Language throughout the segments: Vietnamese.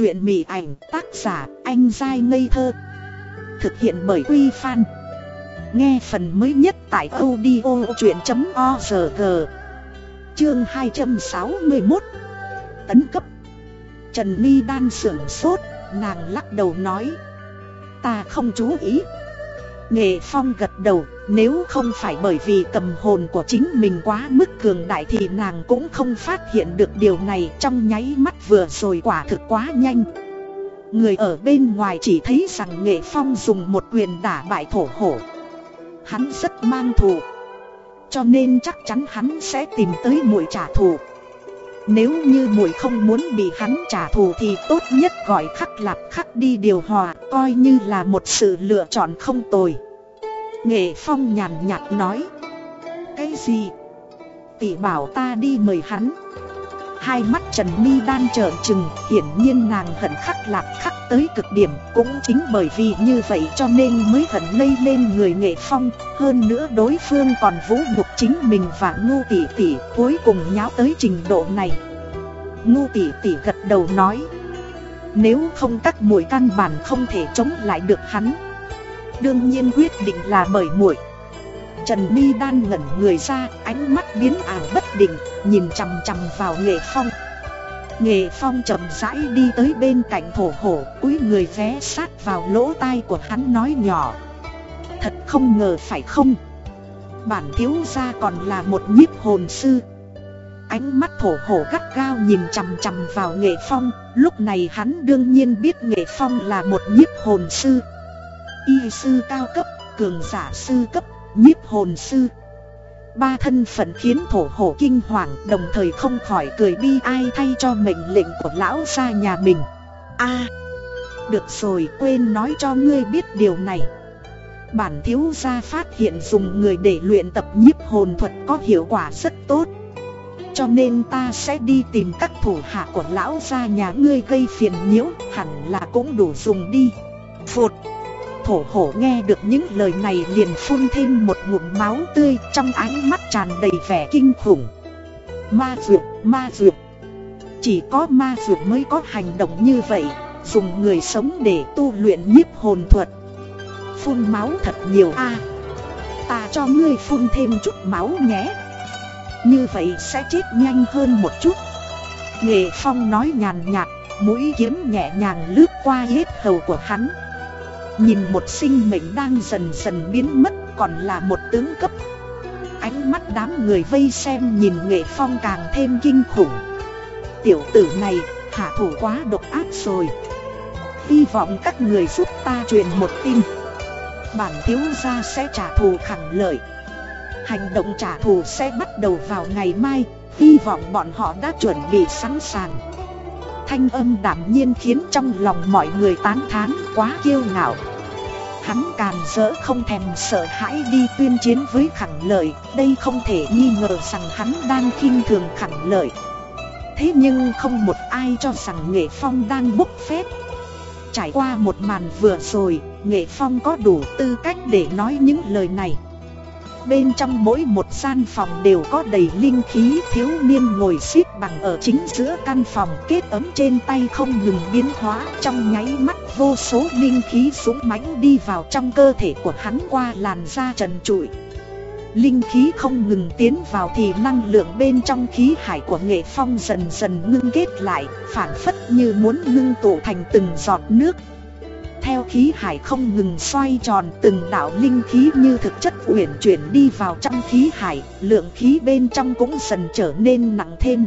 Chuyện Mị ảnh tác giả anh dai ngây thơ, Thực hiện bởi Quy Phan. Nghe phần mới nhất tại audio chuyện.org Chương 261 Tấn cấp. Trần Ly đan sưởng sốt, Nàng lắc đầu nói, Ta không chú ý. Nghệ Phong gật đầu. Nếu không phải bởi vì tầm hồn của chính mình quá mức cường đại Thì nàng cũng không phát hiện được điều này Trong nháy mắt vừa rồi quả thực quá nhanh. Người ở bên ngoài chỉ thấy rằng Nghệ Phong dùng một quyền đả bại thổ hổ. Hắn rất mang thù. Cho nên chắc chắn hắn sẽ tìm tới mũi trả thù. Nếu như mũi không muốn bị hắn trả thù thì tốt nhất gọi khắc lạp khắc đi điều hòa, Coi như là một sự lựa chọn không tồi. Nghệ Phong nhàn nhạt nói Cái gì? Tỷ bảo ta đi mời hắn Hai mắt Trần Mi đan trợn trừng, hiển nhiên nàng hận khắc lạc khắc tới cực điểm, cũng chính bởi vì như vậy cho nên mới hận lây lên người nghệ phong, hơn nữa đối phương còn vũ nhục chính mình và ngu tỷ tỷ, cuối cùng nháo tới trình độ này. Ngu tỷ tỷ gật đầu nói, nếu không các mũi căn bản không thể chống lại được hắn. Đương nhiên quyết định là bởi muội. Trần Mi đan ngẩn người ra, ánh mắt biến ảo bất định, nhìn chằm chằm vào Nghệ Phong. Nghệ Phong chậm rãi đi tới bên cạnh thổ hổ, cúi người vé sát vào lỗ tai của hắn nói nhỏ. Thật không ngờ phải không? Bản thiếu gia còn là một nhiếp hồn sư. Ánh mắt thổ hổ gắt gao nhìn chằm chằm vào Nghệ Phong, lúc này hắn đương nhiên biết Nghệ Phong là một nhiếp hồn sư. Y sư cao cấp, cường giả sư cấp nhiếp hồn sư. Ba thân phận khiến thổ hổ kinh hoàng đồng thời không khỏi cười bi ai thay cho mệnh lệnh của lão gia nhà mình. A được rồi quên nói cho ngươi biết điều này. Bản thiếu gia phát hiện dùng người để luyện tập nhiếp hồn thuật có hiệu quả rất tốt. Cho nên ta sẽ đi tìm các thủ hạ của lão gia nhà ngươi gây phiền nhiễu Hẳn là cũng đủ dùng đi. Phụt. Thổ hổ nghe được những lời này liền phun thêm một ngụm máu tươi trong ánh mắt tràn đầy vẻ kinh khủng. Ma dược, ma dược. Chỉ có ma dược mới có hành động như vậy, dùng người sống để tu luyện nhiếp hồn thuật. Phun máu thật nhiều a. ta cho ngươi phun thêm chút máu nhé. Như vậy sẽ chết nhanh hơn một chút. Nghệ Phong nói nhàn nhạt, mũi kiếm nhẹ nhàng lướt qua hết hầu của hắn. Nhìn một sinh mệnh đang dần dần biến mất còn là một tướng cấp. Ánh mắt đám người vây xem nhìn nghệ phong càng thêm kinh khủng. Tiểu tử này, hạ thủ quá độc ác rồi. Hy vọng các người giúp ta truyền một tin. Bản thiếu gia sẽ trả thù khẳng lợi. Hành động trả thù sẽ bắt đầu vào ngày mai. Hy vọng bọn họ đã chuẩn bị sẵn sàng. Thanh âm đảm nhiên khiến trong lòng mọi người tán thán quá kiêu ngạo. Hắn càn rỡ không thèm sợ hãi đi tuyên chiến với khẳng lợi Đây không thể nghi ngờ rằng hắn đang khinh thường khẳng lợi. Thế nhưng không một ai cho rằng Nghệ Phong đang bốc phép Trải qua một màn vừa rồi, Nghệ Phong có đủ tư cách để nói những lời này. Bên trong mỗi một gian phòng đều có đầy linh khí thiếu niên ngồi xếp bằng ở chính giữa căn phòng. Kết ấm trên tay không ngừng biến hóa, Trong nháy mắt vô số linh khí súng mãnh đi vào trong cơ thể của hắn qua làn da trần trụi. Linh khí không ngừng tiến vào thì năng lượng bên trong khí hải của nghệ phong dần dần ngưng kết lại, Phản phất như muốn ngưng tụ thành từng giọt nước theo khí hải không ngừng xoay tròn từng đạo linh khí như thực chất uyển chuyển đi vào trong khí hải, lượng khí bên trong cũng dần trở nên nặng thêm.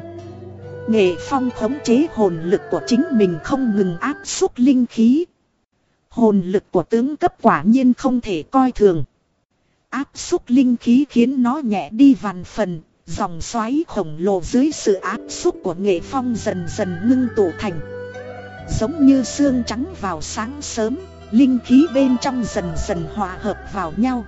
Nghệ phong khống chế hồn lực của chính mình không ngừng áp xúc linh khí. Hồn lực của tướng cấp quả nhiên không thể coi thường. Áp xúc linh khí khiến nó nhẹ đi vàn phần, dòng xoáy khổng lồ dưới sự áp xúc của nghệ phong dần dần ngưng tụ thành. Giống như xương trắng vào sáng sớm, linh khí bên trong dần dần hòa hợp vào nhau.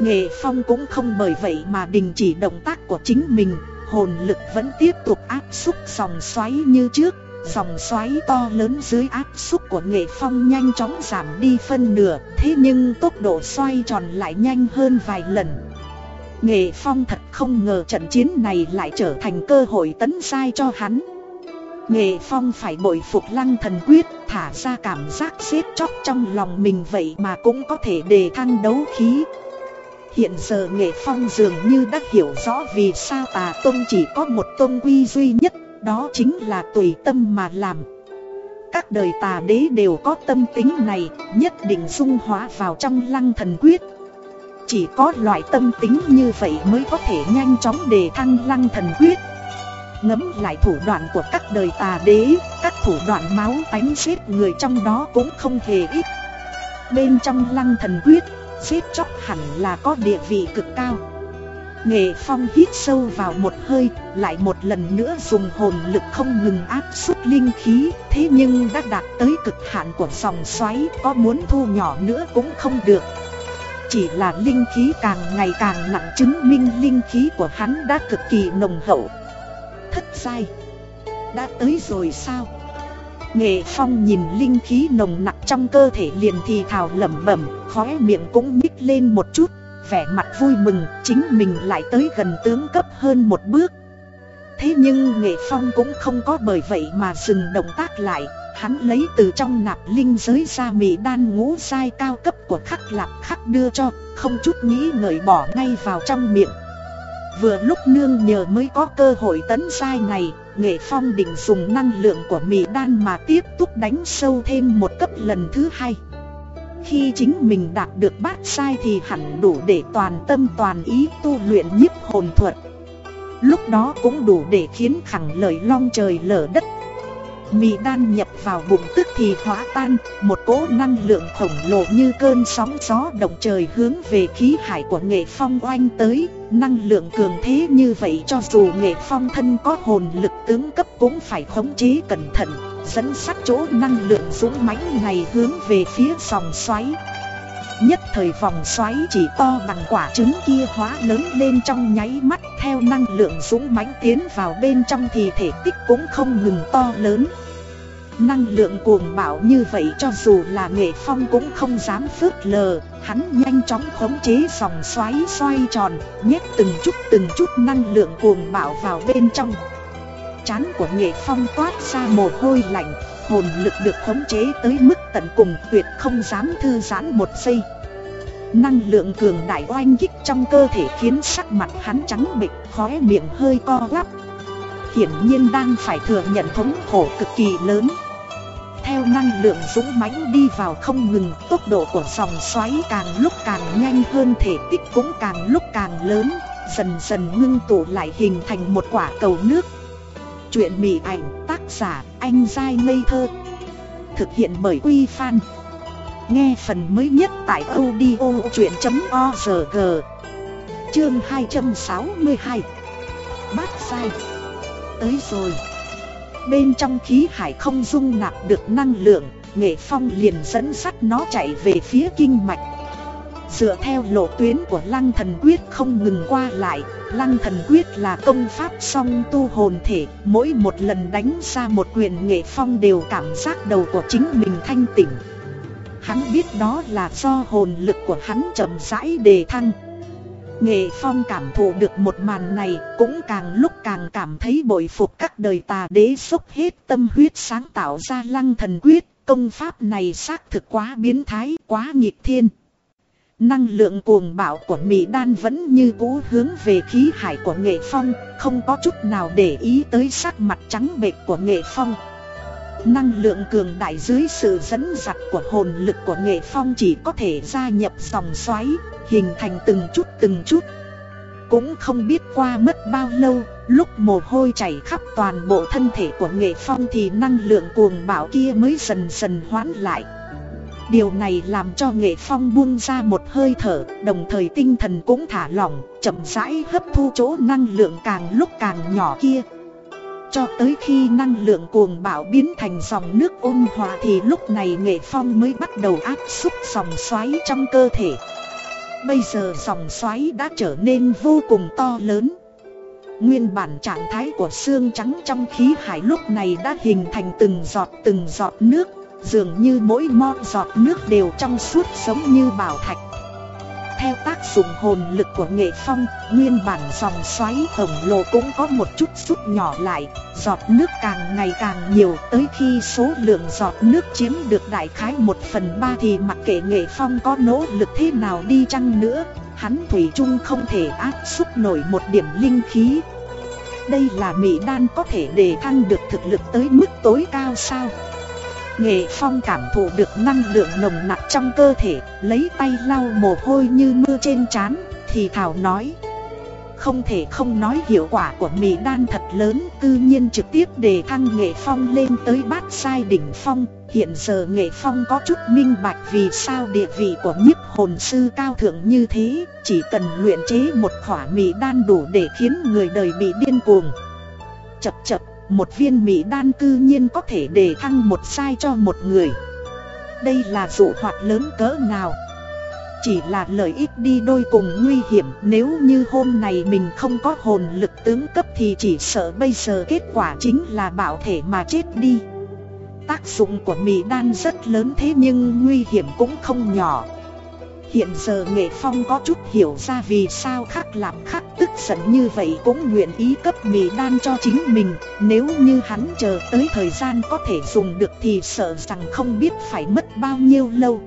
Nghệ Phong cũng không bởi vậy mà đình chỉ động tác của chính mình, hồn lực vẫn tiếp tục áp xúc dòng xoáy như trước. Dòng xoáy to lớn dưới áp xúc của nghệ phong nhanh chóng giảm đi phân nửa Thế nhưng tốc độ xoay tròn lại nhanh hơn vài lần Nghệ phong thật không ngờ trận chiến này lại trở thành cơ hội tấn sai cho hắn Nghệ Phong phải bội phục lăng thần quyết, Thả ra cảm giác xếp chóc trong lòng mình vậy mà cũng có thể đề thăng đấu khí. Hiện giờ Nghệ Phong dường như đã hiểu rõ vì sao tà tôn chỉ có một tôn quy duy nhất, Đó chính là tùy tâm mà làm. Các đời tà đế đều có tâm tính này, Nhất định dung hóa vào trong lăng thần quyết. Chỉ có loại tâm tính như vậy mới có thể nhanh chóng đề thăng lăng thần quyết. Ngấm lại thủ đoạn của các đời tà đế, Các thủ đoạn máu tánh xếp người trong đó cũng không hề ít. Bên trong lăng thần quyết Xếp chóc hẳn là có địa vị cực cao. Nghệ Phong hít sâu vào một hơi, Lại một lần nữa dùng hồn lực không ngừng áp suất linh khí, Thế nhưng đã đạt tới cực hạn của dòng xoáy, Có muốn thu nhỏ nữa cũng không được. Chỉ là linh khí càng ngày càng nặng chứng minh linh khí của hắn đã cực kỳ nồng hậu thất sai Đã tới rồi sao? Nghệ Phong nhìn linh khí nồng nặc trong cơ thể liền thì thào lẩm bẩm, Khóe miệng cũng nhích lên một chút, Vẻ mặt vui mừng, chính mình lại tới gần tướng cấp hơn một bước. Thế nhưng Nghệ Phong cũng không có bởi vậy mà dừng động tác lại, Hắn lấy từ trong nạp linh giới ra mì đan ngũ sai cao cấp của khắc lạc khắc đưa cho, Không chút nghĩ ngợi bỏ ngay vào trong miệng. Vừa lúc nương nhờ mới có cơ hội tấn sai này, Nghệ Phong định dùng năng lượng của mì đan mà tiếp tục đánh sâu thêm một cấp lần thứ hai. Khi chính mình đạt được bát sai thì hẳn đủ để toàn tâm toàn ý tu luyện nhiếp hồn thuật. Lúc đó cũng đủ để khiến khẳng lời long trời lở đất Mì đan nhập vào bụng tức thì hóa tan, Một cỗ năng lượng khổng lồ như cơn sóng gió động trời hướng về khí hải của nghệ phong oanh tới. Năng lượng cường thế như vậy cho dù nghệ phong thân có hồn lực tướng cấp cũng phải khống chế cẩn thận, Dẫn sắc chỗ năng lượng dũng mãnh này hướng về phía dòng xoáy. Nhất thời vòng xoáy chỉ to bằng quả trứng kia hóa lớn lên trong nháy mắt, Theo năng lượng dũng mãnh tiến vào bên trong thì thể tích cũng không ngừng to lớn. Năng lượng cuồng bạo như vậy cho dù là nghệ phong cũng không dám phớt lờ. Hắn nhanh chóng khống chế dòng xoáy xoay tròn, Nhét từng chút từng chút năng lượng cuồng bạo vào bên trong. Chán của nghệ phong toát ra mồ hôi lạnh, Hồn lực được khống chế tới mức tận cùng, tuyệt không dám thư giãn một giây. Năng lượng cường đại oanh kích trong cơ thể khiến sắc mặt hắn trắng bệch, khóe miệng hơi co quắp Hiển nhiên đang phải thừa nhận thống khổ cực kỳ lớn theo năng lượng dũng mãnh đi vào không ngừng, Tốc độ của dòng xoáy càng lúc càng nhanh hơn thể tích cũng càng lúc càng lớn, Dần dần ngưng tụ lại hình thành một quả cầu nước. Chuyện mỉ ảnh, tác giả, anh dai ngây thơ. Thực hiện bởi Quy Phan. Nghe phần mới nhất tại audio chuyện.org Chương 262 Bát sai Tới rồi. Bên trong khí hải không dung nạp được năng lượng, Nghệ Phong liền dẫn sắt nó chạy về phía kinh mạch. Dựa theo lộ tuyến của Lăng Thần Quyết không ngừng qua lại, Lăng Thần Quyết là công pháp song tu hồn thể, Mỗi một lần đánh ra một quyền Nghệ Phong đều cảm giác đầu của chính mình thanh tỉnh Hắn biết đó là do hồn lực của hắn chậm rãi đề thăng. Nghệ Phong cảm thụ được một màn này cũng càng lúc càng cảm thấy bội phục các đời tà đế xúc hết tâm huyết sáng tạo ra lăng thần quyết. Công pháp này xác thực quá biến thái, quá nghịch thiên. Năng lượng cuồng bạo của Mỹ Đan vẫn như cũ hướng về khí hải của Nghệ Phong, không có chút nào để ý tới sắc mặt trắng bệch của Nghệ Phong. Năng lượng cường đại dưới sự dẫn dắt của hồn lực của Nghệ Phong chỉ có thể gia nhập dòng xoáy, hình thành từng chút từng chút. Cũng không biết qua mất bao lâu, lúc mồ hôi chảy khắp toàn bộ thân thể của nghệ phong thì năng lượng cuồng bạo kia mới dần dần hoãn lại. Điều này làm cho nghệ phong buông ra một hơi thở, đồng thời tinh thần cũng thả lỏng, chậm rãi hấp thu chỗ năng lượng càng lúc càng nhỏ kia. Cho tới khi năng lượng cuồng bạo biến thành dòng nước ôn hòa thì lúc này nghệ phong mới bắt đầu áp xúc dòng xoáy trong cơ thể. Bây giờ dòng xoáy đã trở nên vô cùng to lớn Nguyên bản trạng thái của xương trắng trong khí hải lúc này đã hình thành từng giọt từng giọt nước, Dường như mỗi mo giọt nước đều trong suốt giống như bảo thạch theo tác dụng hồn lực của nghệ phong, nguyên bản dòng xoáy khổng lồ cũng có một chút rút nhỏ lại, giọt nước càng ngày càng nhiều tới khi số lượng giọt nước chiếm được đại khái một phần ba thì mặc kệ nghệ phong có nỗ lực thế nào đi chăng nữa, hắn Thủy chung không thể áp xúc nổi một điểm linh khí. Đây là mỹ đan có thể đề thăng được thực lực tới mức tối cao sao? Nghệ Phong cảm thụ được năng lượng nồng nặc trong cơ thể, lấy tay lau mồ hôi như mưa trên trán, thì thảo nói. Không thể không nói hiệu quả của mì đan thật lớn, cư nhiên trực tiếp đề thăng Nghệ Phong lên tới bát sai đỉnh phong. Hiện giờ Nghệ Phong có chút minh bạch vì sao địa vị của nhiếp hồn sư cao thượng như thế, chỉ cần luyện chế một khỏa mì đan đủ để khiến người đời bị điên cuồng. Chập chập một viên mỹ đan cư nhiên có thể để thăng một sai cho một người. Đây là dụ hoạt lớn cỡ nào? Chỉ là lợi ích đi đôi cùng nguy hiểm, Nếu như hôm này mình không có hồn lực tướng cấp Thì chỉ sợ bây giờ kết quả chính là bảo thể mà chết đi. Tác dụng của mỹ đan rất lớn thế nhưng nguy hiểm cũng không nhỏ. Hiện giờ Nghệ Phong có chút hiểu ra vì sao khắc làm khắc tức giận như vậy cũng nguyện ý cấp mì đan cho chính mình. Nếu như hắn chờ tới thời gian có thể dùng được thì sợ rằng không biết phải mất bao nhiêu lâu.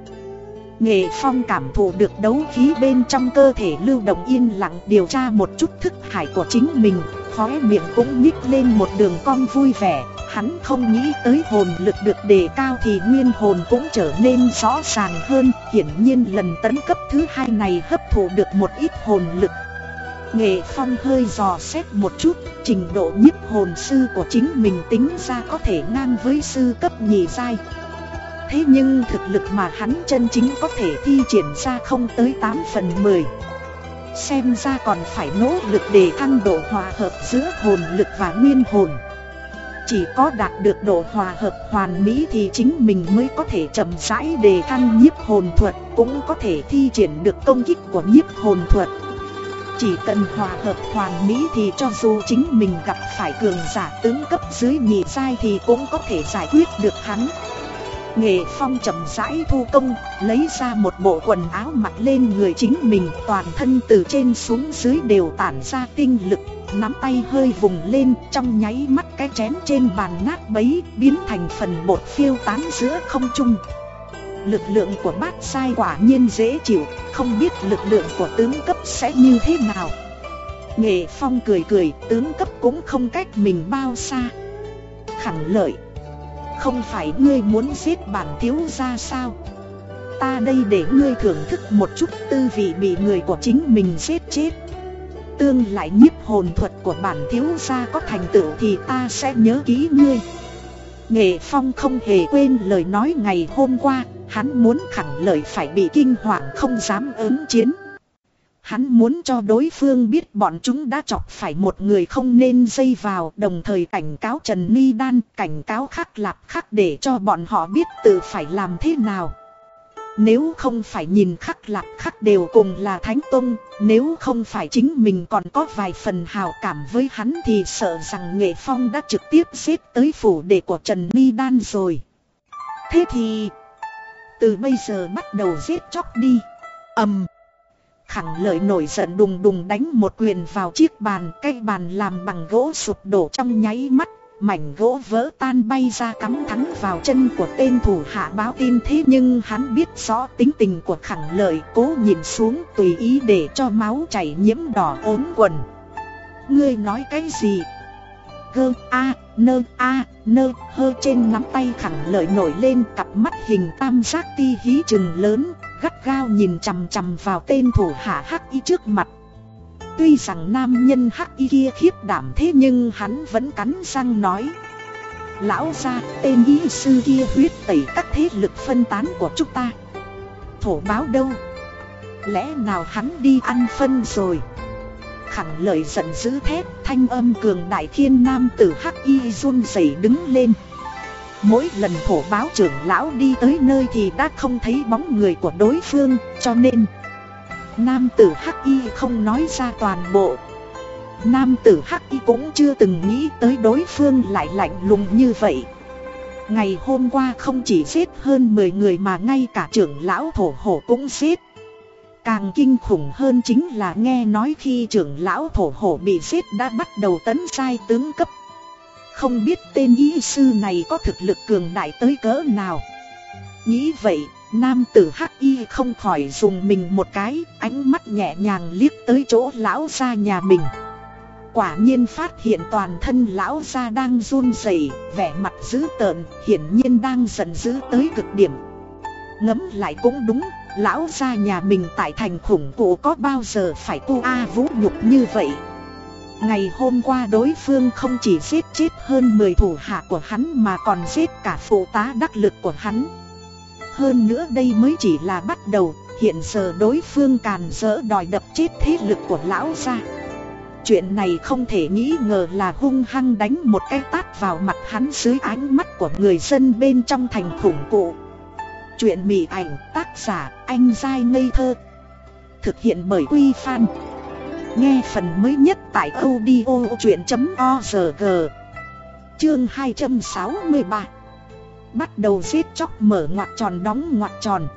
Nghệ Phong cảm thụ được đấu khí bên trong cơ thể lưu động yên lặng điều tra một chút thức hải của chính mình, Khóe miệng cũng nhích lên một đường cong vui vẻ. Hắn không nghĩ tới hồn lực được đề cao thì nguyên hồn cũng trở nên rõ ràng hơn. Hiển nhiên lần tấn cấp thứ hai này hấp thụ được một ít hồn lực. Nghệ Phong hơi dò xét một chút, Trình độ nhiếp hồn sư của chính mình tính ra có thể ngang với sư cấp nhị giai. Thế nhưng thực lực mà hắn chân chính có thể thi triển ra không tới 8 phần 10 Xem ra còn phải nỗ lực để thăng độ hòa hợp giữa hồn lực và nguyên hồn chỉ có đạt được độ hòa hợp hoàn mỹ thì chính mình mới có thể chậm rãi đề thăng nhiếp hồn thuật, Cũng có thể thi triển được công kích của nhiếp hồn thuật. Chỉ cần hòa hợp hoàn mỹ thì cho dù chính mình gặp phải cường giả tướng cấp dưới nhị sai thì cũng có thể giải quyết được hắn. Nghệ Phong chậm rãi thu công, lấy ra một bộ quần áo mặc lên người chính mình Toàn thân từ trên xuống dưới đều tản ra tinh lực Nắm tay hơi vùng lên trong nháy mắt cái chén trên bàn nát bấy Biến thành phần bột phiêu tán giữa không trung. Lực lượng của bát sai quả nhiên dễ chịu Không biết lực lượng của tướng cấp sẽ như thế nào. Nghệ Phong cười cười tướng cấp cũng không cách mình bao xa. Khẳng lợi không phải ngươi muốn giết bản thiếu ra sao? Ta đây để ngươi thưởng thức một chút tư vị bị người của chính mình giết chết. Tương lại nhiếp hồn thuật của bản thiếu gia có thành tựu thì ta sẽ nhớ kỹ ngươi. Nghệ Phong không hề quên lời nói ngày hôm qua, Hắn muốn khẳng lời phải bị kinh hoàng không dám ứng chiến. Hắn muốn cho đối phương biết bọn chúng đã chọc phải một người không nên dây vào, Đồng thời cảnh cáo Trần Ni Đan, cảnh cáo khắc lạp khắc để cho bọn họ biết tự phải làm thế nào. Nếu không phải nhìn khắc lạp khắc đều cùng là Thánh Tông, Nếu không phải chính mình còn có vài phần hào cảm với hắn Thì sợ rằng Nghệ Phong đã trực tiếp xếp tới phủ đệ của Trần Ni Đan rồi. Thế thì, Từ bây giờ bắt đầu giết chóc đi. Ầm Khẳng lợi nổi giận đùng đùng đánh một quyền vào chiếc bàn Cây bàn làm bằng gỗ sụp đổ trong nháy mắt, Mảnh gỗ vỡ tan bay ra cắm thắng vào chân của tên thủ hạ báo tin thế Nhưng hắn biết rõ tính tình của khẳng lợi, Cố nhìn xuống tùy ý để cho máu chảy nhiễm đỏ ốm quần Ngươi nói cái gì? Gơ a, nơ a, nơ, hơ trên nắm tay khẳng lợi nổi lên, cặp mắt hình tam giác ti hí chừng lớn gắt gao nhìn chằm chằm vào tên thủ hạ hắc y trước mặt. Tuy rằng nam nhân hắc y kia khiếp đảm thế nhưng hắn vẫn cắn răng nói. Lão gia, tên y sư kia huyết tẩy các thế lực phân tán của chúng ta. Thổ báo đâu? Lẽ nào hắn đi ăn phân rồi? Khẳng lời giận dữ thét Thanh âm cường đại thiên nam tử hắc y run rẩy đứng lên. Mỗi lần thổ báo trưởng lão đi tới nơi thì đã không thấy bóng người của đối phương, Cho nên Nam tử Hắc Y không nói ra toàn bộ. Nam tử Hắc Y cũng chưa từng nghĩ tới đối phương lại lạnh lùng như vậy. Ngày hôm qua không chỉ giết hơn 10 người mà ngay cả trưởng lão thổ hổ cũng giết. Càng kinh khủng hơn chính là nghe nói khi trưởng lão thổ hổ bị giết đã bắt đầu tấn sai tướng cấp. Không biết tên y sư này có thực lực cường đại tới cỡ nào. Nghĩ vậy, nam tử hắc y không khỏi dùng mình một cái, ánh mắt nhẹ nhàng liếc tới chỗ lão ra nhà mình. Quả nhiên phát hiện toàn thân lão gia đang run rẩy, vẻ mặt dữ tợn, hiển nhiên đang giận dữ tới cực điểm. Ngấm lại cũng đúng, lão gia nhà mình tại thành khủng cụ có bao giờ phải cô a vũ nhục như vậy. Ngày hôm qua đối phương không chỉ giết chết hơn 10 thủ hạ của hắn mà còn giết cả phụ tá đắc lực của hắn. Hơn nữa đây mới chỉ là bắt đầu, hiện giờ đối phương càn rỡ đòi đập chết thế lực của lão gia. Chuyện này không thể nghĩ ngờ là hung hăng đánh một cái tát vào mặt hắn dưới ánh mắt của người dân bên trong thành khủng cụ. Chuyện mỉ ảnh tác giả anh dai ngây thơ Thực hiện bởi Quy Phan Nghe phần mới nhất tại audio chuyện.org Chương 263 Bắt đầu giết chóc mở ngoặt tròn đóng ngoặt tròn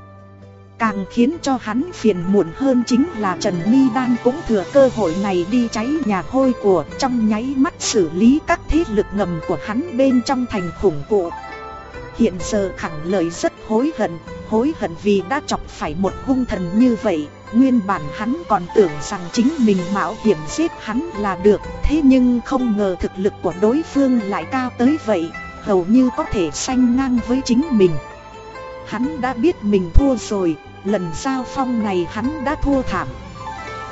Càng khiến cho hắn phiền muộn hơn chính là Trần Ni Đan cũng thừa cơ hội này đi cháy nhà hôi của trong nháy mắt xử lý các thế lực ngầm của hắn bên trong thành khủng cụ. Hiện giờ khẳng lời rất hối hận, hối hận vì đã chọc phải một hung thần như vậy. Nguyên bản hắn còn tưởng rằng chính mình mạo hiểm giết hắn là được, thế nhưng không ngờ thực lực của đối phương lại cao tới vậy, hầu như có thể sanh ngang với chính mình. Hắn đã biết mình thua rồi, lần giao phong này hắn đã thua thảm.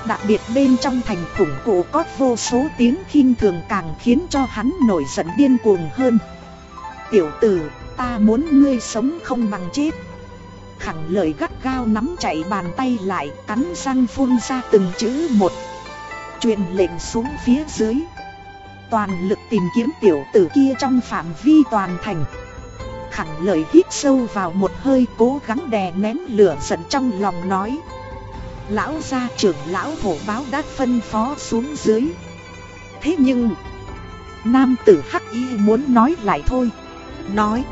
Đặc biệt bên trong thành khủng cụ có vô số tiếng khinh thường càng khiến cho hắn nổi giận điên cuồng hơn. Tiểu tử, ta muốn ngươi sống không bằng chết. Khẳng lời gắt gao nắm chạy bàn tay lại, cắn răng phun ra từng chữ một. Truyền lệnh xuống phía dưới. Toàn lực tìm kiếm tiểu tử kia trong phạm vi toàn thành. Khẳng lời hít sâu vào một hơi cố gắng đè nén lửa giận trong lòng nói. Lão gia trưởng lão thổ báo đã phân phó xuống dưới. Thế nhưng, Nam tử hắc y muốn nói lại thôi. Nói,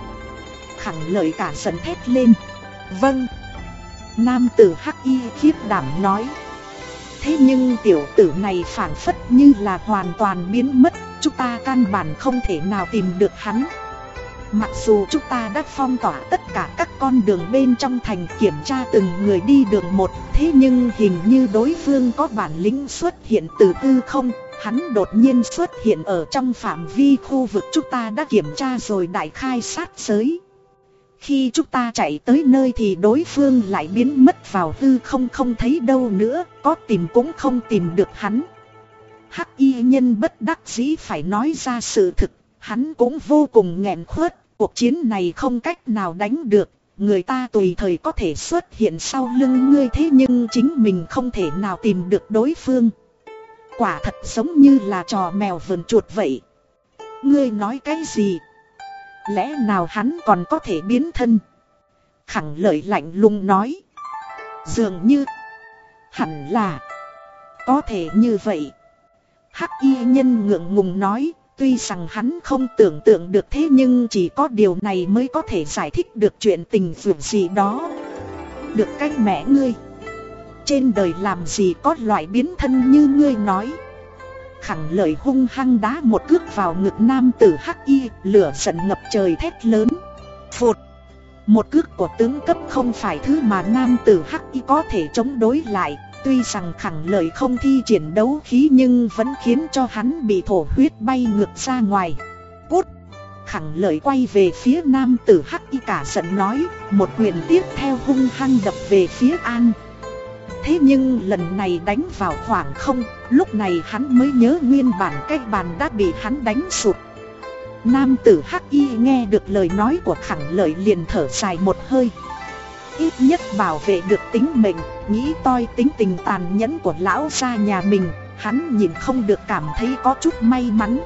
Khẳng lời cả giận thét lên. Vâng. Nam tử hắc y khiếp đảm nói. Thế nhưng tiểu tử này phản phất như là hoàn toàn biến mất, Chúng ta căn bản không thể nào tìm được hắn. Mặc dù chúng ta đã phong tỏa tất cả các con đường bên trong thành kiểm tra từng người đi đường một, Thế nhưng hình như đối phương có bản lĩnh xuất hiện từ tư không, Hắn đột nhiên xuất hiện ở trong phạm vi khu vực chúng ta đã kiểm tra rồi đại khai sát giới. Khi chúng ta chạy tới nơi thì đối phương lại biến mất vào hư không không thấy đâu nữa Có tìm cũng không tìm được hắn Hắc y nhân bất đắc dĩ phải nói ra sự thực Hắn cũng vô cùng nghẹn khuất cuộc chiến này không cách nào đánh được, người ta tùy thời có thể xuất hiện sau lưng ngươi thế nhưng chính mình không thể nào tìm được đối phương. Quả thật giống như là trò mèo vườn chuột vậy. Ngươi nói cái gì? Lẽ nào hắn còn có thể biến thân? Khẳng lợi lạnh lùng nói. Dường như, hẳn là, có thể như vậy. Hắc y nhân ngượng ngùng nói, Tuy rằng hắn không tưởng tượng được thế nhưng chỉ có điều này mới có thể giải thích được chuyện tình vượt gì đó. Được cách mẹ ngươi. Trên đời làm gì có loại biến thân như ngươi nói. Khẳng lời hung hăng đá một cước vào ngực nam tử hắc y, lửa giận ngập trời thét lớn. Phụt! Một cước của tướng cấp không phải thứ mà nam tử hắc y có thể chống đối lại, Tuy rằng khẳng lời không thi triển đấu khí nhưng vẫn khiến cho hắn bị thổ huyết bay ngược ra ngoài. Cút! Khẳng lời quay về phía nam tử hắc y cả giận nói, một quyền tiếp theo hung hăng đập về phía an. Thế nhưng lần này đánh vào khoảng không, lúc này hắn mới nhớ nguyên bản cái bàn đã bị hắn đánh sụp. Nam tử hắc y nghe được lời nói của khẳng lợi liền thở dài một hơi. Ít nhất bảo vệ được tính mình, nghĩ toi tính tình tàn nhẫn của lão gia nhà mình, hắn nhìn không được cảm thấy có chút may mắn.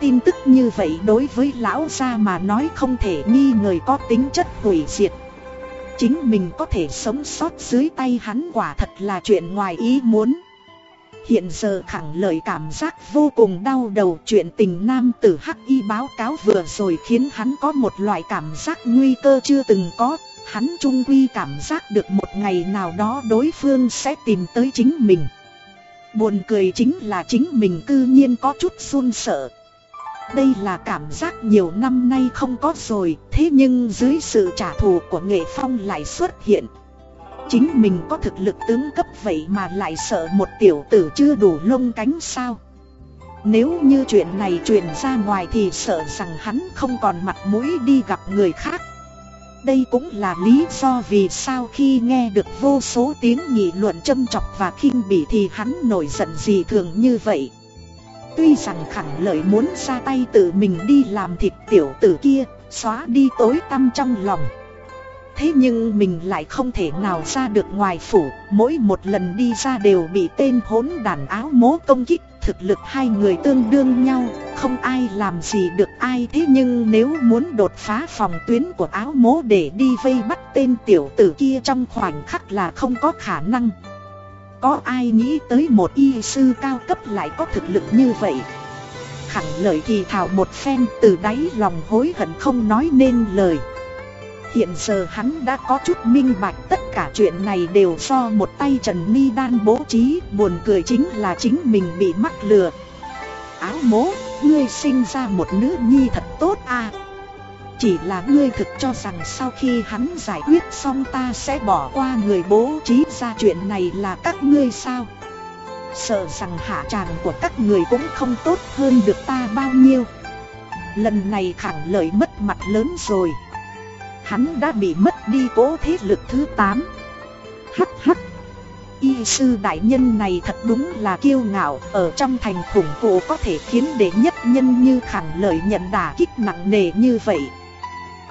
Tin tức như vậy đối với lão gia mà nói không thể nghi ngờ có tính chất hủy diệt. Chính mình có thể sống sót dưới tay hắn quả thật là chuyện ngoài ý muốn. Hiện giờ khẳng lời cảm giác vô cùng đau đầu chuyện tình nam tử hắc y báo cáo vừa rồi khiến hắn có một loại cảm giác nguy cơ chưa từng có Hắn trung quy cảm giác được một ngày nào đó đối phương sẽ tìm tới chính mình. Buồn cười chính là chính mình cư nhiên có chút run sợ. Đây là cảm giác nhiều năm nay không có rồi, thế nhưng dưới sự trả thù của nghệ phong lại xuất hiện. Chính mình có thực lực tướng cấp vậy mà lại sợ một tiểu tử chưa đủ lông cánh sao? Nếu như chuyện này truyền ra ngoài thì sợ rằng hắn không còn mặt mũi đi gặp người khác. Đây cũng là lý do vì sao khi nghe được vô số tiếng nghị luận châm chọc và khinh bỉ thì hắn nổi giận gì thường như vậy. Tuy rằng khẳng lợi muốn ra tay tự mình đi làm thịt tiểu tử kia, xóa đi tối tăm trong lòng. Thế nhưng mình lại không thể nào ra được ngoài phủ Mỗi một lần đi ra đều bị tên hốn đàn áo mố công kích Thực lực hai người tương đương nhau Không ai làm gì được ai. Thế nhưng nếu muốn đột phá phòng tuyến của áo mố Để đi vây bắt tên tiểu tử kia trong khoảnh khắc là không có khả năng. Có ai nghĩ tới một y sư cao cấp lại có thực lực như vậy? Khẳng lợi thì thảo một phen từ đáy lòng hối hận không nói nên lời. Hiện giờ hắn đã có chút minh bạch tất cả chuyện này đều do một tay Trần Ni Đan bố trí Buồn cười chính là chính mình bị mắc lừa. Áo mố, ngươi sinh ra một nữ nhi thật tốt à? Chỉ là ngươi thực cho rằng sau khi hắn giải quyết xong ta sẽ bỏ qua người bố trí ra chuyện này là các ngươi sao? Sợ rằng hạ tràng của các người cũng không tốt hơn được ta bao nhiêu. Lần này khẳng lợi mất mặt lớn rồi. Hắn đã bị mất đi cố thế lực thứ 8 Hắc hắc. Y sư đại nhân này thật đúng là kiêu ngạo, Ở trong thành khủng cổ có thể khiến đệ nhất nhân như khẳng lợi nhận đả kích nặng nề như vậy.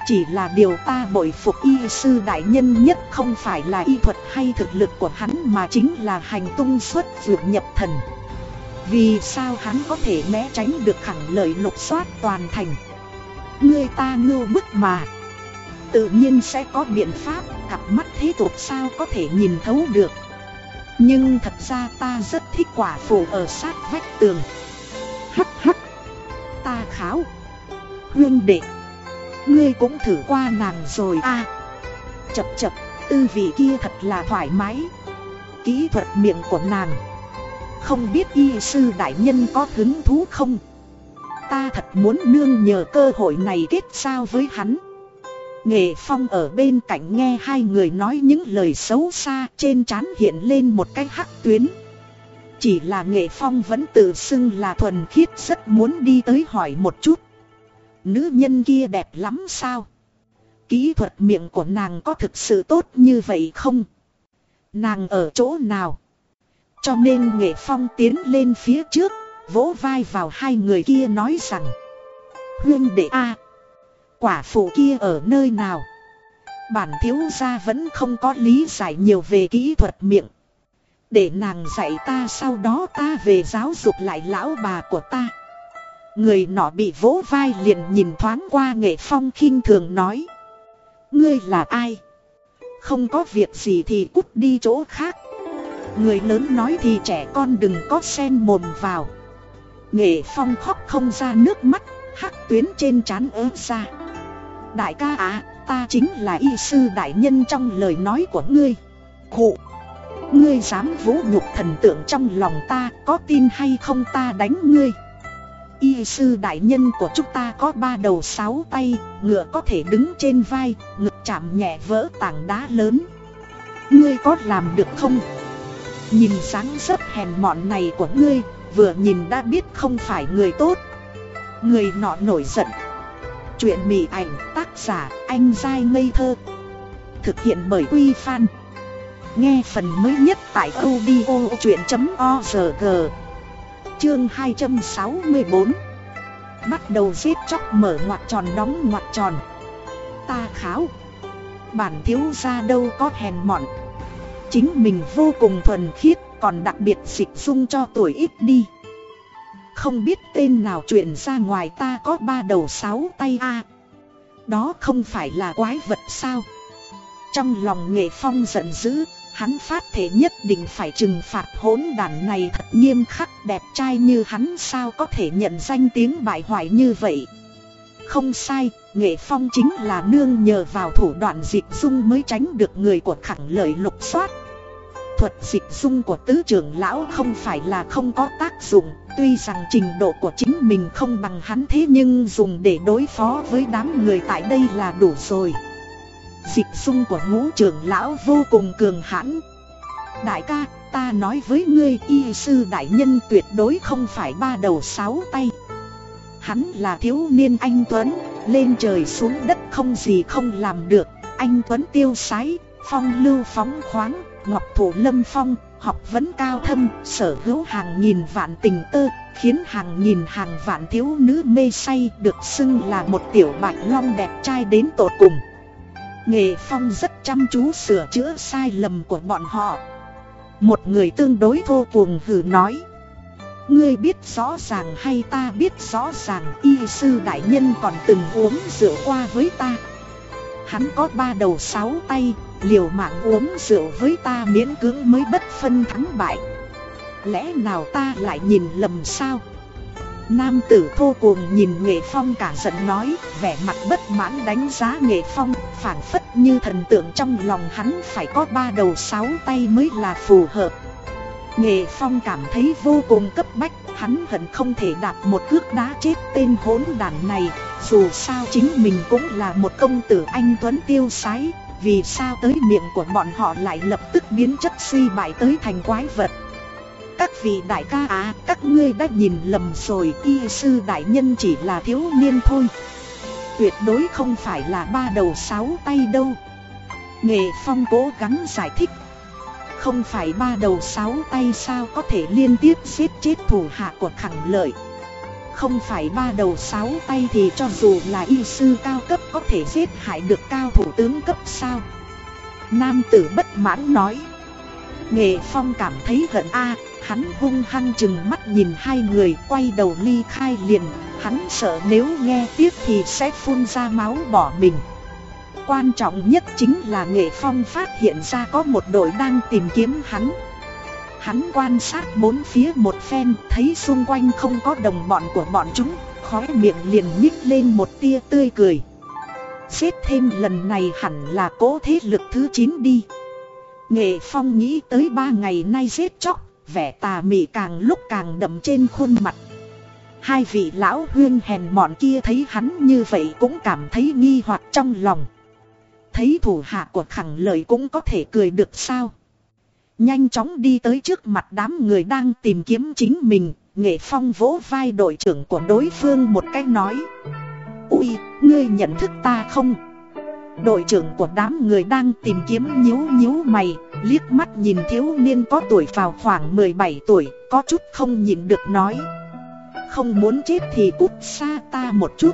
Chỉ là điều ta bội phục y sư đại nhân nhất không phải là y thuật hay thực lực của hắn Mà chính là hành tung xuất vượt nhập thần. Vì sao hắn có thể né tránh được khẳng lợi lục soát toàn thành? Người ta ngưu bức mà. Tự nhiên sẽ có biện pháp, cặp mắt thế tục sao có thể nhìn thấu được. Nhưng thật ra ta rất thích quả phụ ở sát vách tường. Hắc hắc. Ta kháo. Hương đệ. Ngươi cũng thử qua nàng rồi à Chập chập, Tư vị kia thật là thoải mái. Kỹ thuật miệng của nàng. Không biết y sư đại nhân có hứng thú không? Ta thật muốn nương nhờ cơ hội này kết giao với hắn. Nghệ Phong ở bên cạnh nghe hai người nói những lời xấu xa, trên trán hiện lên một cái hắc tuyến. Chỉ là Nghệ Phong vẫn tự xưng là thuần khiết, rất muốn đi tới hỏi một chút. Nữ nhân kia đẹp lắm sao? Kỹ thuật miệng của nàng có thực sự tốt như vậy không? Nàng ở chỗ nào? Cho nên Nghệ Phong tiến lên phía trước, vỗ vai vào hai người kia nói rằng Huyên đệ A quả phụ kia ở nơi nào? Bản thiếu gia vẫn không có lý giải nhiều về kỹ thuật miệng. Để nàng dạy ta sau đó ta về giáo dục lại lão bà của ta. Người nọ bị vỗ vai liền nhìn thoáng qua nghệ phong khinh thường nói. Ngươi là ai? Không có việc gì thì cút đi chỗ khác. Người lớn nói thì trẻ con đừng có xen mồm vào. Nghệ phong khóc không ra nước mắt, hắc tuyến trên trán ớ ra. Đại ca à, ta chính là y sư đại nhân trong lời nói của ngươi. Khụ! Ngươi dám vũ nhục thần tượng trong lòng ta, có tin hay không ta đánh ngươi. Y sư đại nhân của chúng ta có ba đầu sáu tay, ngựa có thể đứng trên vai, ngực chạm nhẹ vỡ tảng đá lớn. Ngươi có làm được không? Nhìn sáng rất hèn mọn này của ngươi, vừa nhìn đã biết không phải người tốt. Người nọ nổi giận. Chuyện mị ảnh tác giả anh dai ngây thơ Thực hiện bởi Quy Fan. Nghe phần mới nhất tại audio.org Chương 264 Bắt đầu giết chóc mở ngoặt tròn đóng ngoặt tròn. Ta kháo. Bản thiếu ra đâu có hèn mọn. Chính mình vô cùng thuần khiết, Còn đặc biệt dịch dung cho tuổi ít đi. Không biết tên nào truyền ra ngoài ta có ba đầu sáu tay a. Đó không phải là quái vật sao? Trong lòng nghệ phong giận dữ. Hắn phát thể nhất định phải trừng phạt hỗn đàn này thật nghiêm khắc đẹp trai như hắn sao có thể nhận danh tiếng bại hoại như vậy. Không sai, Nghệ Phong chính là nương nhờ vào thủ đoạn dịch dung mới tránh được người của khẳng lợi lục soát. Thuật dịch dung của tứ trưởng lão không phải là không có tác dụng Tuy rằng trình độ của chính mình không bằng hắn thế nhưng dùng để đối phó với đám người tại đây là đủ rồi. Dịch dung của ngũ trưởng lão vô cùng cường hãn. Đại ca, ta nói với ngươi y sư đại nhân tuyệt đối không phải ba đầu sáu tay. Hắn là thiếu niên anh Tuấn, lên trời xuống đất không gì không làm được. Anh Tuấn tiêu sái, phong lưu phóng khoáng, ngọc thủ lâm phong Học vấn cao thâm, sở hữu hàng nghìn vạn tình tơ Khiến hàng nghìn hàng vạn thiếu nữ mê say Được xưng là một tiểu bạch long đẹp trai đến tột cùng. Nghệ Phong rất chăm chú sửa chữa sai lầm của bọn họ. Một người tương đối vô cuồng hử nói. Ngươi biết rõ ràng hay ta biết rõ ràng y sư đại nhân còn từng uống rượu qua với ta. Hắn có ba đầu sáu tay, liều mạng uống rượu với ta miễn cưỡng mới bất phân thắng bại. Lẽ nào ta lại nhìn lầm sao? Nam tử thô cuồng nhìn Nghệ Phong cả giận nói, vẻ mặt bất mãn đánh giá Nghệ Phong, phản phất như thần tượng trong lòng hắn phải có ba đầu sáu tay mới là phù hợp. Nghệ Phong cảm thấy vô cùng cấp bách, hắn hận không thể đạp một cước đá chết tên hỗn đàn này, dù sao chính mình cũng là một công tử anh Tuấn tiêu sái, vì sao tới miệng của bọn họ lại lập tức biến chất suy bại tới thành quái vật. Các vị đại ca à, các ngươi đã nhìn lầm rồi, y sư đại nhân chỉ là thiếu niên thôi. Tuyệt đối không phải là ba đầu sáu tay đâu. Nghệ Phong cố gắng giải thích. Không phải ba đầu sáu tay sao có thể liên tiếp giết chết thủ hạ của khẳng lợi. Không phải ba đầu sáu tay thì cho dù là y sư cao cấp có thể giết hại được cao thủ tướng cấp sao. Nam tử bất mãn nói. Nghệ Phong cảm thấy hận a Hắn hung hăng chừng mắt nhìn hai người, quay đầu ly khai liền. Hắn sợ nếu nghe tiếp thì sẽ phun ra máu bỏ mình. Quan trọng nhất chính là nghệ phong phát hiện ra có một đội đang tìm kiếm hắn. Hắn quan sát bốn phía một phen, thấy xung quanh không có đồng bọn của bọn chúng Khói miệng liền nhích lên một tia tươi cười. Xếp thêm lần này hẳn là cố thế lực thứ 9 đi. Nghệ Phong nghĩ tới ba ngày nay giết chóc vẻ tà mị càng lúc càng đậm trên khuôn mặt. Hai vị lão huyên hèn mọn kia thấy hắn như vậy cũng cảm thấy nghi hoặc trong lòng. Thấy thủ hạ của khẳng lợi cũng có thể cười được sao. Nhanh chóng đi tới trước mặt đám người đang tìm kiếm chính mình, nghệ phong vỗ vai đội trưởng của đối phương một cách nói. Ui, ngươi nhận thức ta không? Đội trưởng của đám người đang tìm kiếm nhíu nhíu mày, liếc mắt nhìn thiếu niên có tuổi vào khoảng 17 tuổi, có chút không nhịn được nói. Không muốn chết thì cút xa ta một chút.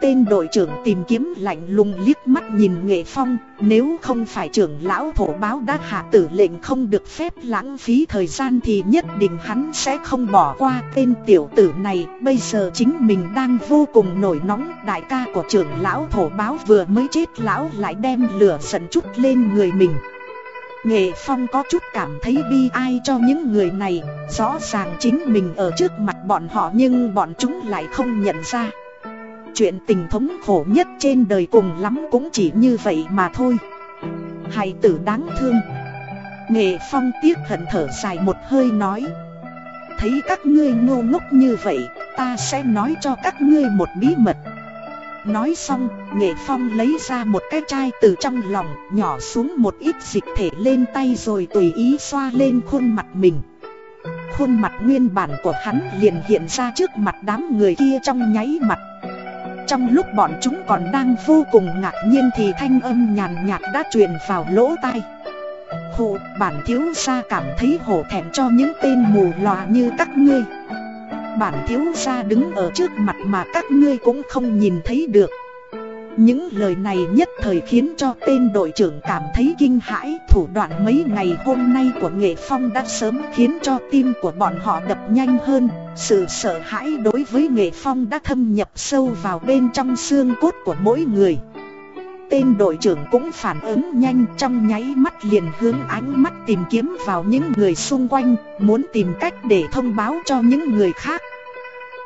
Tên đội trưởng tìm kiếm lạnh lùng liếc mắt nhìn nghệ phong, nếu không phải trưởng lão thổ báo đã hạ tử lệnh không được phép lãng phí thời gian thì nhất định hắn sẽ không bỏ qua tên tiểu tử này. Bây giờ chính mình đang vô cùng nổi nóng, đại ca của trưởng lão thổ báo vừa mới chết lão lại đem lửa giận chút lên người mình. Nghệ Phong có chút cảm thấy bi ai cho những người này, rõ ràng chính mình ở trước mặt bọn họ nhưng bọn chúng lại không nhận ra. Chuyện tình thống khổ nhất trên đời cùng lắm cũng chỉ như vậy mà thôi. Hài tử đáng thương. Nghệ Phong tiếc hận thở dài một hơi nói. Thấy các ngươi ngô ngốc như vậy, ta sẽ nói cho các ngươi một bí mật. Nói xong, Nghệ Phong lấy ra một cái chai từ trong lòng, nhỏ xuống một ít dịch thể lên tay rồi tùy ý xoa lên khuôn mặt mình. Khuôn mặt nguyên bản của hắn liền hiện ra trước mặt đám người kia trong nháy mặt. Trong lúc bọn chúng còn đang vô cùng ngạc nhiên thì thanh âm nhàn nhạt đã truyền vào lỗ tai. Hộ bản thiếu gia cảm thấy hổ thẹn cho những tên mù lòa như các ngươi bản thiếu gia đứng ở trước mặt mà các ngươi cũng không nhìn thấy được. Những lời này nhất thời khiến cho tên đội trưởng cảm thấy kinh hãi. Thủ đoạn mấy ngày hôm nay của Nghệ Phong đã sớm khiến cho tim của bọn họ đập nhanh hơn. Sự sợ hãi đối với Nghệ Phong đã thâm nhập sâu vào bên trong xương cốt của mỗi người tên đội trưởng cũng phản ứng nhanh trong nháy mắt liền hướng ánh mắt tìm kiếm vào những người xung quanh, muốn tìm cách để thông báo cho những người khác.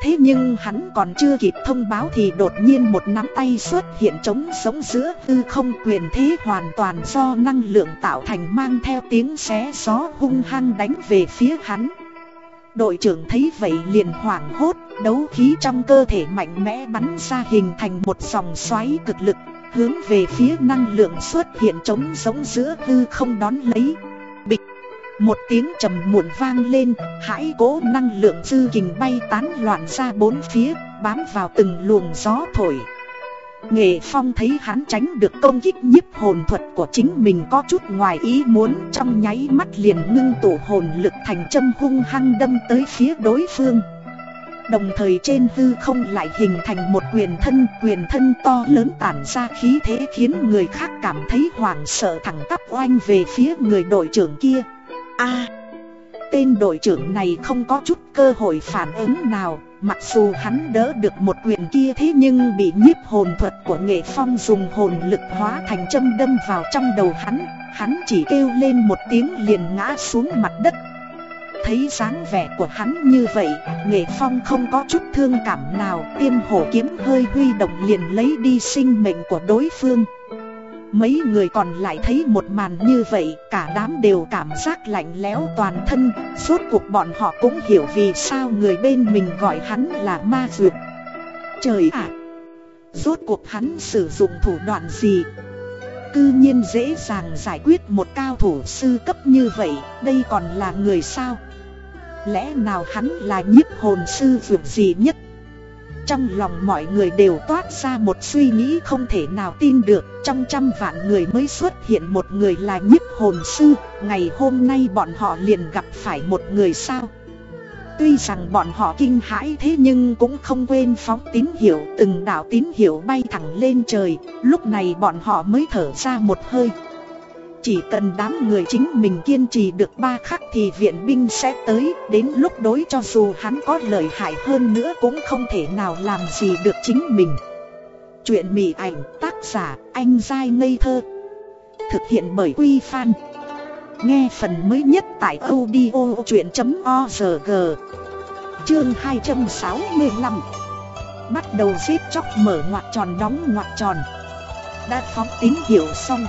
Thế nhưng hắn còn chưa kịp thông báo thì đột nhiên một nắm tay xuất hiện trống sống giữa hư không quyền thế hoàn toàn do năng lượng tạo thành mang theo tiếng xé gió hung hăng đánh về phía hắn. Đội trưởng thấy vậy liền hoảng hốt, đấu khí trong cơ thể mạnh mẽ bắn ra hình thành một dòng xoáy cực lực, hướng về phía năng lượng xuất hiện trống sống giữa hư không đón lấy. Bịch! Một tiếng trầm muộn vang lên, hãi cố năng lượng dư kình bay tán loạn ra bốn phía, bám vào từng luồng gió thổi. Nghệ Phong thấy hắn tránh được công kích nhiếp hồn thuật của chính mình có chút ngoài ý muốn trong nháy mắt liền ngưng tụ hồn lực thành châm hung hăng đâm tới phía đối phương. Đồng thời trên hư không lại hình thành một quyền thân. Quyền thân to lớn tản ra khí thế khiến người khác cảm thấy hoảng sợ thẳng tắp oanh về phía người đội trưởng kia. A! Tên đội trưởng này không có chút cơ hội phản ứng nào, Mặc dù hắn đỡ được một quyền kia thế nhưng bị nhiếp hồn thuật của nghệ phong dùng hồn lực hóa thành châm đâm vào trong đầu hắn. Hắn chỉ kêu lên một tiếng liền ngã xuống mặt đất. Thấy dáng vẻ của hắn như vậy, nghệ phong không có chút thương cảm nào Tiêm hổ kiếm hơi huy động liền lấy đi sinh mệnh của đối phương. Mấy người còn lại thấy một màn như vậy Cả đám đều cảm giác lạnh lẽo toàn thân Suốt cuộc bọn họ cũng hiểu vì sao người bên mình gọi hắn là ma dược. Trời ạ! Rốt cuộc hắn sử dụng thủ đoạn gì? Cư nhiên dễ dàng giải quyết một cao thủ sư cấp như vậy, Đây còn là người sao? Lẽ nào hắn là nhiếp hồn sư vượt gì nhất? Trong lòng mọi người đều toát ra một suy nghĩ không thể nào tin được, Trong trăm vạn người mới xuất hiện một người là nhiếp hồn sư, Ngày hôm nay bọn họ liền gặp phải một người sao? Tuy rằng bọn họ kinh hãi thế nhưng cũng không quên phóng tín hiệu, Từng đạo tín hiệu bay thẳng lên trời. Lúc này bọn họ mới thở ra một hơi. Chỉ cần đám người chính mình kiên trì được ba khắc thì viện binh sẽ tới. Đến lúc đối cho dù hắn có lợi hại hơn nữa cũng không thể nào làm gì được chính mình. Chuyện mỉ ảnh, tác giả, anh dai ngây thơ. Thực hiện bởi Quy Phan. Nghe phần mới nhất tại audio chuyện.org Chương 265 Bắt đầu xếp chóc mở ngoặt tròn đóng ngoặt tròn Đã phóng tín hiệu xong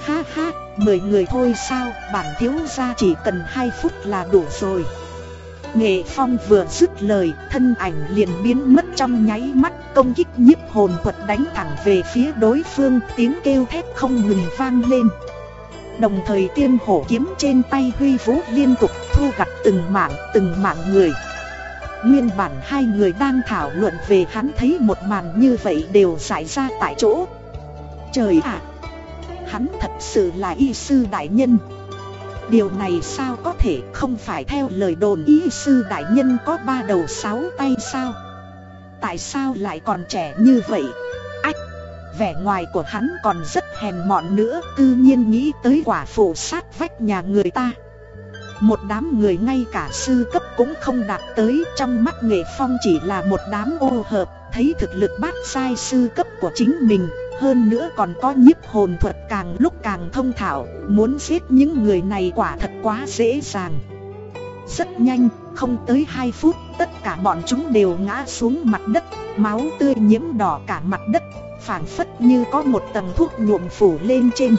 Ha ha, mười người thôi sao, bản thiếu gia chỉ cần 2 phút là đủ rồi. Nghệ Phong vừa dứt lời, thân ảnh liền biến mất trong nháy mắt, công kích nhiếp hồn thuật đánh thẳng về phía đối phương, tiếng kêu thét không ngừng vang lên. Đồng thời tiêm hổ kiếm trên tay huy vũ liên tục thu gặt từng mạng, từng mạng người. Nguyên bản hai người đang thảo luận về hắn thấy một màn như vậy đều xảy ra tại chỗ. Trời ạ! Hắn thật sự là y sư đại nhân Điều này sao có thể không phải theo lời đồn y sư đại nhân có ba đầu sáu tay sao Tại sao lại còn trẻ như vậy Vẻ ngoài của hắn còn rất hèn mọn nữa Tự nhiên nghĩ tới quả phụ sát vách nhà người ta. Một đám người ngay cả sư cấp cũng không đạt tới Trong mắt nghệ phong chỉ là một đám ô hợp Thấy thực lực bát sai sư cấp của chính mình hơn nữa còn có nhiếp hồn thuật càng lúc càng thông thạo Muốn giết những người này quả thật quá dễ dàng. Rất nhanh, không tới 2 phút Tất cả bọn chúng đều ngã xuống mặt đất Máu tươi nhiễm đỏ cả mặt đất phảng phất như có một tầng thuốc nhuộm phủ lên trên.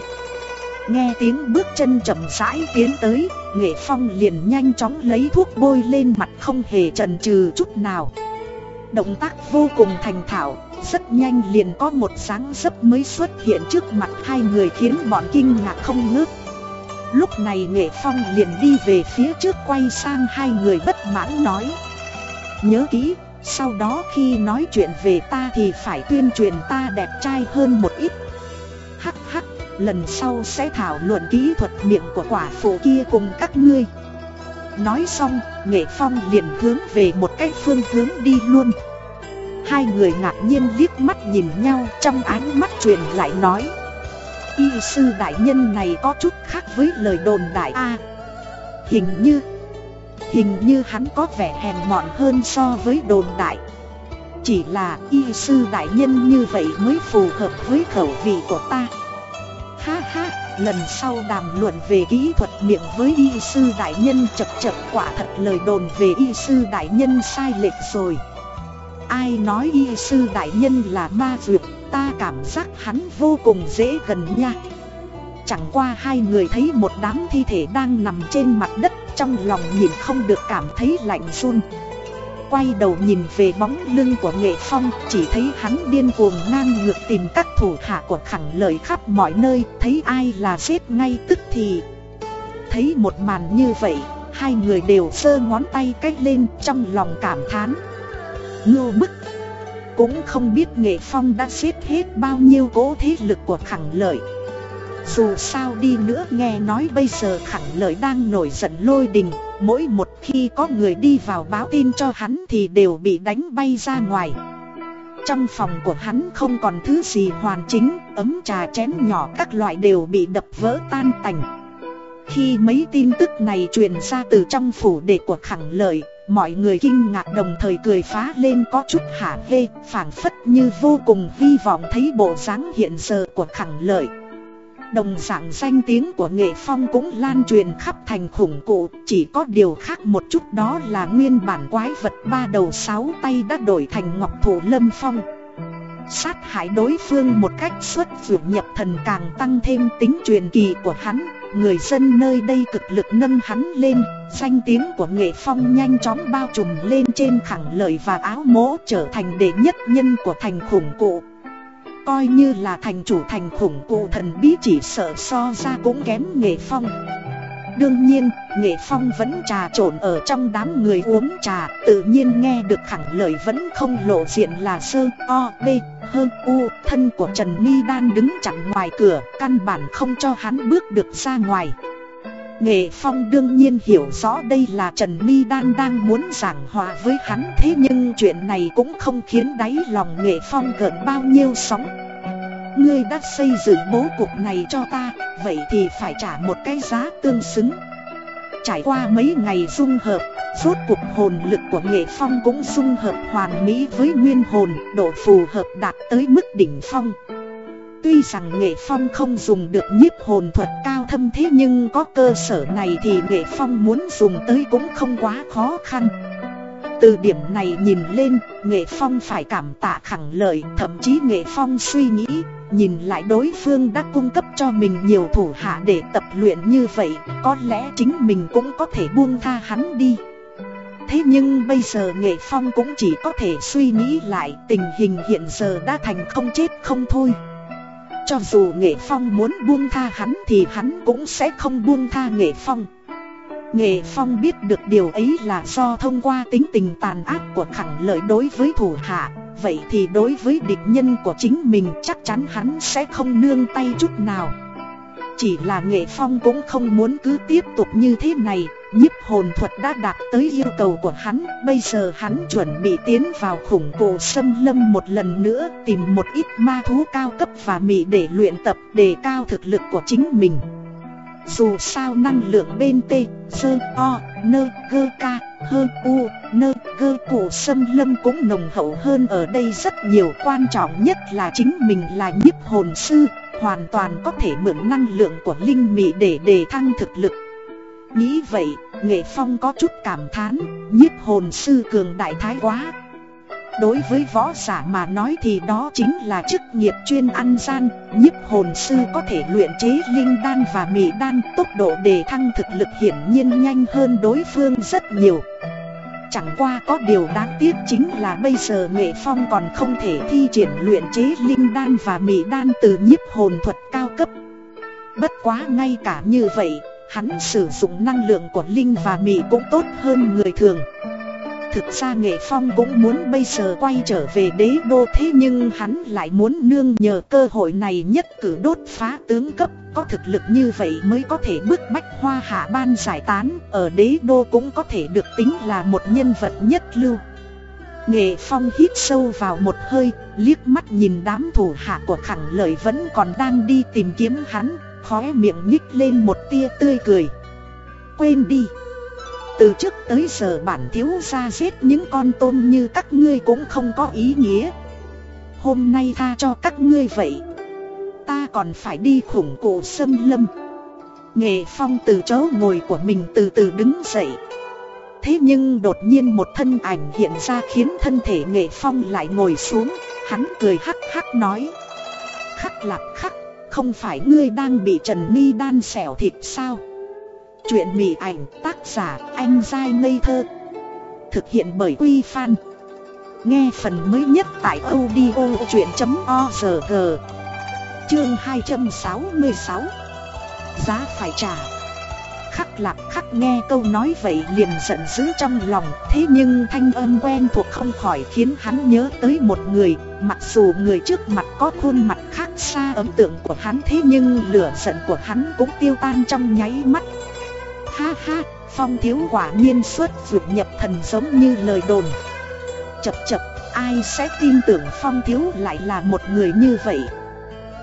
Nghe tiếng bước chân chậm rãi tiến tới Nghệ Phong liền nhanh chóng lấy thuốc bôi lên mặt không hề chần chừ chút nào. Động tác vô cùng thành thạo rất nhanh liền có một sáng dấp mới xuất hiện trước mặt hai người khiến bọn kinh ngạc không ngớt. Lúc này Nghệ Phong liền đi về phía trước quay sang hai người bất mãn nói Nhớ kỹ, sau đó khi nói chuyện về ta thì phải tuyên truyền ta đẹp trai hơn một ít. Hắc hắc, lần sau sẽ thảo luận kỹ thuật miệng của quả phụ kia cùng các ngươi. Nói xong, Nghệ Phong liền hướng về một cái phương hướng đi luôn. Hai người ngạc nhiên liếc mắt nhìn nhau trong ánh mắt truyền lại nói Y sư đại nhân này có chút khác với lời đồn đại A. Hình như Hình như hắn có vẻ hèn mọn hơn so với đồn đại. Chỉ là y sư đại nhân như vậy mới phù hợp với khẩu vị của ta. Ha ha, lần sau đàm luận về kỹ thuật miệng với y sư đại nhân chật chật quả thật lời đồn về y sư đại nhân sai lệch rồi. Ai nói y sư đại nhân là ma dược Ta cảm giác hắn vô cùng dễ gần nha. Chẳng qua hai người thấy một đám thi thể đang nằm trên mặt đất trong lòng nhìn không được cảm thấy lạnh run. Quay đầu nhìn về bóng lưng của nghệ phong, Chỉ thấy hắn điên cuồng ngang ngược tìm các thủ hạ của khẳng lợi khắp mọi nơi, Thấy ai là giết ngay tức thì. Thấy một màn như vậy, Hai người đều sơ ngón tay cách lên trong lòng cảm thán. Ngưu bức, Cũng không biết nghệ phong đã giết hết bao nhiêu cố thế lực của khẳng lợi. Dù sao đi nữa nghe nói bây giờ khẳng lợi đang nổi giận lôi đình, Mỗi một khi có người đi vào báo tin cho hắn thì đều bị đánh bay ra ngoài. Trong phòng của hắn không còn thứ gì hoàn chính, Ấm trà chén nhỏ các loại đều bị đập vỡ tan tành. Khi mấy tin tức này truyền ra từ trong phủ đệ của khẳng lợi, Mọi người kinh ngạc đồng thời cười phá lên có chút hả hê, phảng phất như vô cùng hy vọng thấy bộ dáng hiện giờ của khẳng lợi. Đồng dạng danh tiếng của nghệ phong cũng lan truyền khắp thành khủng cụ. Chỉ có điều khác một chút đó là nguyên bản quái vật ba đầu sáu tay đã đổi thành ngọc thủ lâm phong. Sát hại đối phương một cách xuất vượt nhập thần càng tăng thêm tính truyền kỳ của hắn. Người dân nơi đây cực lực nâng hắn lên. Danh tiếng của nghệ phong nhanh chóng bao trùm lên trên khẳng lợi và áo mố Trở thành đệ nhất nhân của thành khủng cụ. Coi như là thành chủ thành khủng cụ thần bí chỉ sợ so ra cũng kém nghệ phong. Đương nhiên, Nghệ Phong vẫn trà trộn ở trong đám người uống trà Tự nhiên nghe được khẳng lời vẫn không lộ diện là sơ o b hơn u Thân của Trần Ni Đan đứng chặn ngoài cửa Căn bản không cho hắn bước được ra ngoài. Nghệ Phong đương nhiên hiểu rõ đây là Trần Mi Đan đang muốn giảng hòa với hắn, Thế nhưng chuyện này cũng không khiến đáy lòng Nghệ Phong gợn bao nhiêu sóng. Ngươi đã xây dựng bố cục này cho ta, Vậy thì phải trả một cái giá tương xứng. Trải qua mấy ngày dung hợp, Rốt cuộc hồn lực của nghệ phong cũng dung hợp hoàn mỹ với nguyên hồn, Độ phù hợp đạt tới mức đỉnh phong. Tuy rằng nghệ phong không dùng được nhiếp hồn thuật cao thâm thế nhưng có cơ sở này thì nghệ phong muốn dùng tới cũng không quá khó khăn từ điểm này nhìn lên, Nghệ Phong phải cảm tạ khẳng lợi, thậm chí Nghệ Phong suy nghĩ, nhìn lại đối phương đã cung cấp cho mình nhiều thủ hạ để tập luyện như vậy, có lẽ chính mình cũng có thể buông tha hắn đi. Thế nhưng bây giờ Nghệ Phong cũng chỉ có thể suy nghĩ lại tình hình hiện giờ đã thành không chết không thôi. Cho dù Nghệ Phong muốn buông tha hắn thì hắn cũng sẽ không buông tha Nghệ Phong. Nghệ Phong biết được điều ấy là do thông qua tính tình tàn ác của khẳng lợi đối với thủ hạ, Vậy thì đối với địch nhân của chính mình chắc chắn hắn sẽ không nương tay chút nào Chỉ là Nghệ Phong cũng không muốn cứ tiếp tục như thế này nhiếp hồn thuật đã đạt tới yêu cầu của hắn Bây giờ hắn chuẩn bị tiến vào khủng cổ xâm lâm một lần nữa Tìm một ít ma thú cao cấp và mị để luyện tập đề cao thực lực của chính mình. Dù sao năng lượng bên T, Sơ, O, Nơ, Gơ, Ca, Hơ, U, Nơ, Gơ cổ xâm lâm cũng nồng hậu hơn ở đây rất nhiều Quan trọng nhất là chính mình là nhiếp hồn sư Hoàn toàn có thể mượn năng lượng của linh mị để đề thăng thực lực. Nghĩ vậy, Nghệ Phong có chút cảm thán Nhiếp hồn sư cường đại thái quá. Đối với võ giả mà nói thì đó chính là chức nghiệp chuyên ăn gian Nhiếp hồn sư có thể luyện chế linh đan và mị đan Tốc độ đề thăng thực lực hiển nhiên nhanh hơn đối phương rất nhiều. Chẳng qua có điều đáng tiếc chính là bây giờ nghệ phong còn không thể thi triển luyện chế linh đan và mị đan từ nhiếp hồn thuật cao cấp. Bất quá ngay cả như vậy, hắn sử dụng năng lượng của linh và mị cũng tốt hơn người thường. Thực ra Nghệ Phong cũng muốn bây giờ quay trở về đế đô thế nhưng hắn lại muốn nương nhờ cơ hội này nhất cử đốt phá tướng cấp. Có thực lực như vậy mới có thể bức bách hoa hạ ban giải tán. Ở đế đô cũng có thể được tính là một nhân vật nhất lưu. Nghệ Phong hít sâu vào một hơi, liếc mắt nhìn đám thủ hạ của khẳng lợi vẫn còn đang đi tìm kiếm hắn, khóe miệng nhích lên một tia tươi cười. Quên đi! Từ trước tới giờ bản thiếu ra giết những con tôm như các ngươi cũng không có ý nghĩa. Hôm nay tha cho các ngươi vậy. Ta còn phải đi khủng cổ xâm lâm. Nghệ phong từ chỗ ngồi của mình từ từ đứng dậy. Thế nhưng đột nhiên một thân ảnh hiện ra khiến thân thể nghệ phong lại ngồi xuống. Hắn cười hắc hắc nói. Khắc lạc khắc. Không phải ngươi đang bị Trần Ni đan xẻo thịt sao? Chuyện mị ảnh, tác giả, anh dai ngây thơ. Thực hiện bởi Quy Phan. Nghe phần mới nhất tại audio chuyện.org Chương 266 Giá phải trả. Khắc lạc khắc nghe câu nói vậy liền giận dữ trong lòng. Thế nhưng thanh âm quen thuộc không khỏi khiến hắn nhớ tới một người. Mặc dù người trước mặt có khuôn mặt khác xa ấn tượng của hắn Thế nhưng lửa giận của hắn cũng tiêu tan trong nháy mắt. Ha ha, phong thiếu quả nhiên xuất vượt nhập thần giống như lời đồn. Chập chập, ai sẽ tin tưởng phong thiếu lại là một người như vậy?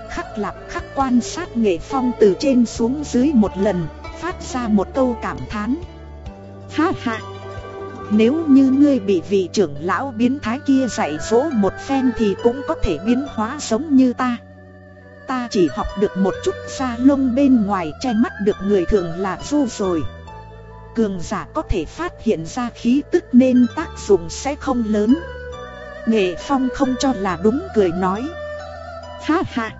Khắc lạc khắc quan sát nghệ phong từ trên xuống dưới một lần. Phát ra một câu cảm thán. Ha ha. Nếu như ngươi bị vị trưởng lão biến thái kia dạy dỗ một phen thì cũng có thể biến hóa giống như ta. Ta chỉ học được một chút xa lông bên ngoài che mắt được người thường là du rồi. Cường giả có thể phát hiện ra khí tức nên tác dụng sẽ không lớn. Nghệ Phong không cho là đúng cười nói. Ha ha.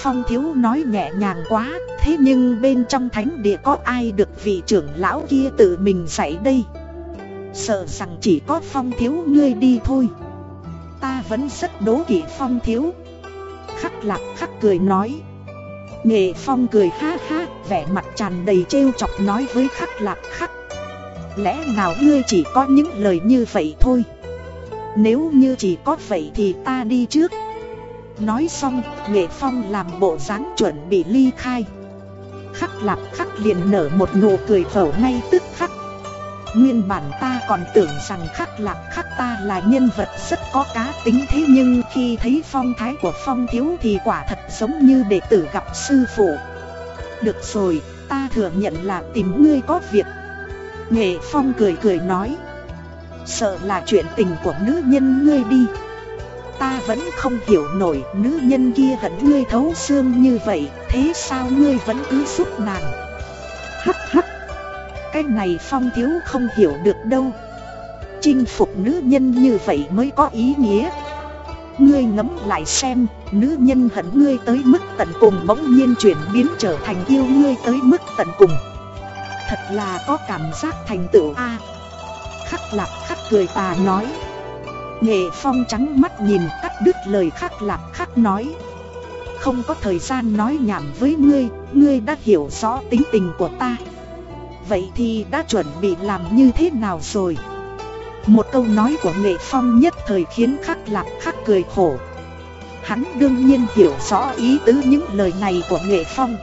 Phong thiếu nói nhẹ nhàng quá, Thế nhưng bên trong thánh địa có ai được vị trưởng lão kia tự mình dạy đây? Sợ rằng chỉ có phong thiếu ngươi đi thôi. Ta vẫn rất đố kỵ phong thiếu. Khắc lạc khắc cười nói. Nghệ phong cười ha ha, Vẻ mặt tràn đầy trêu chọc nói với khắc lạc khắc. Lẽ nào ngươi chỉ có những lời như vậy thôi? Nếu như chỉ có vậy thì ta đi trước. Nói xong, Nghệ Phong làm bộ dáng chuẩn bị ly khai. Khắc lạp khắc liền nở một nụ cười phẩu ngay tức khắc. Nguyên bản ta còn tưởng rằng khắc lạp khắc ta là nhân vật rất có cá tính Thế nhưng khi thấy phong thái của phong thiếu thì quả thật giống như đệ tử gặp sư phụ. Được rồi, ta thừa nhận là tìm ngươi có việc. Nghệ phong cười cười nói Sợ là chuyện tình của nữ nhân ngươi đi. Ta vẫn không hiểu nổi, nữ nhân kia hận ngươi thấu xương như vậy, Thế sao ngươi vẫn cứ giúp nàng? Hắc hắc, Cái này phong thiếu không hiểu được đâu. Chinh phục nữ nhân như vậy mới có ý nghĩa. Ngươi ngẫm lại xem, Nữ nhân hận ngươi tới mức tận cùng bỗng nhiên chuyển biến trở thành yêu ngươi tới mức tận cùng. Thật là có cảm giác thành tựu a. Khắc lạc khắc cười tà nói. Nghệ Phong trắng mắt nhìn cắt đứt lời khắc lạc khắc nói. Không có thời gian nói nhảm với ngươi, ngươi đã hiểu rõ tính tình của ta. Vậy thì đã chuẩn bị làm như thế nào rồi? Một câu nói của Nghệ Phong nhất thời khiến khắc lạc khắc cười khổ. Hắn đương nhiên hiểu rõ ý tứ những lời này của Nghệ Phong.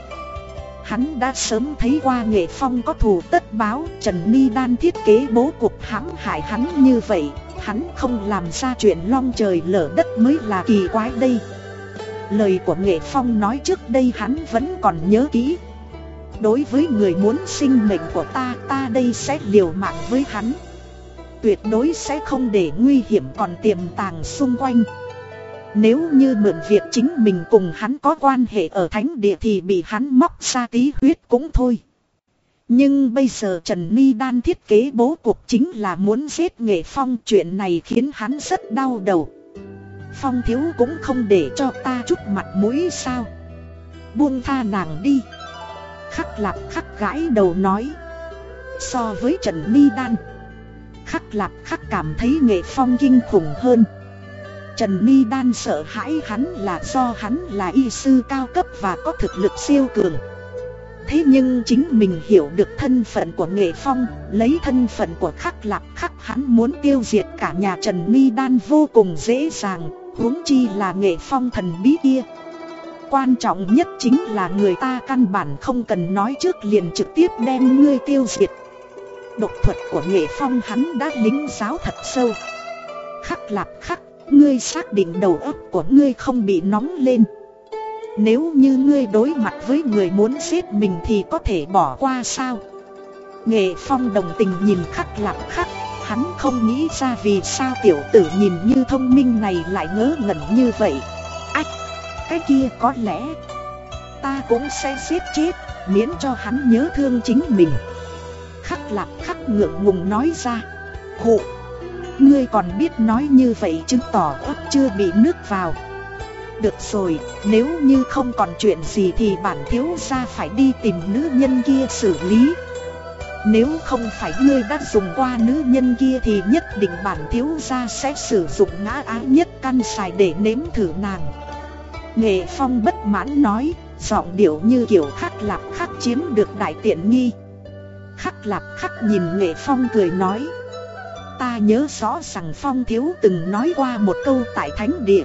Hắn đã sớm thấy qua Nghệ Phong có thù tất báo Trần Ni Đan thiết kế bố cục hãm hại hắn như vậy Hắn không làm ra chuyện long trời lở đất mới là kỳ quái đây. Lời của Nghệ Phong nói trước đây hắn vẫn còn nhớ kỹ. Đối với người muốn sinh mệnh của ta, ta đây sẽ liều mạng với hắn. Tuyệt đối sẽ không để nguy hiểm còn tiềm tàng xung quanh. Nếu như mượn việc chính mình cùng hắn có quan hệ ở thánh địa thì bị hắn móc ra tí huyết cũng thôi nhưng bây giờ Trần Ni Đan thiết kế bố cục chính là muốn giết nghệ phong, chuyện này khiến hắn rất đau đầu. Phong thiếu cũng không để cho ta chút mặt mũi sao. Buông tha nàng đi. Khắc lạp khắc gãi đầu nói. So với Trần Ni Đan. Khắc lạp khắc cảm thấy nghệ phong kinh khủng hơn. Trần Ni Đan sợ hãi hắn là do hắn là y sư cao cấp và có thực lực siêu cường. Thế nhưng chính mình hiểu được thân phận của nghệ phong Lấy thân phận của khắc lạp khắc hắn muốn tiêu diệt cả nhà Trần Mi Đan vô cùng dễ dàng huống chi là nghệ phong thần bí kia. Quan trọng nhất chính là người ta căn bản không cần nói trước liền trực tiếp đem ngươi tiêu diệt. Độc thuật của nghệ phong hắn đã lính giáo thật sâu. Khắc lạp khắc, ngươi xác định đầu óc của ngươi không bị nóng lên. Nếu như ngươi đối mặt với người muốn giết mình thì có thể bỏ qua sao? Nghệ Phong đồng tình nhìn khắc lạc khắc Hắn không nghĩ ra vì sao tiểu tử nhìn như thông minh này lại ngớ ngẩn như vậy. Ách, cái kia có lẽ Ta cũng sẽ giết chết, miễn cho hắn nhớ thương chính mình. Khắc lạc khắc ngượng ngùng nói ra Khụ Ngươi còn biết nói như vậy chứng tỏ ớt chưa bị nước vào. Được rồi, nếu như không còn chuyện gì thì bản thiếu gia phải đi tìm nữ nhân kia xử lý. Nếu không phải ngươi đã dùng qua nữ nhân kia thì nhất định bản thiếu gia sẽ sử dụng ngã ái nhất căn xài để nếm thử nàng. Nghệ Phong bất mãn nói, giọng điệu như kiểu khắc lạp khắc chiếm được đại tiện nghi. Khắc lạp khắc nhìn Nghệ Phong cười nói Ta nhớ rõ rằng Phong Thiếu từng nói qua một câu tại Thánh Địa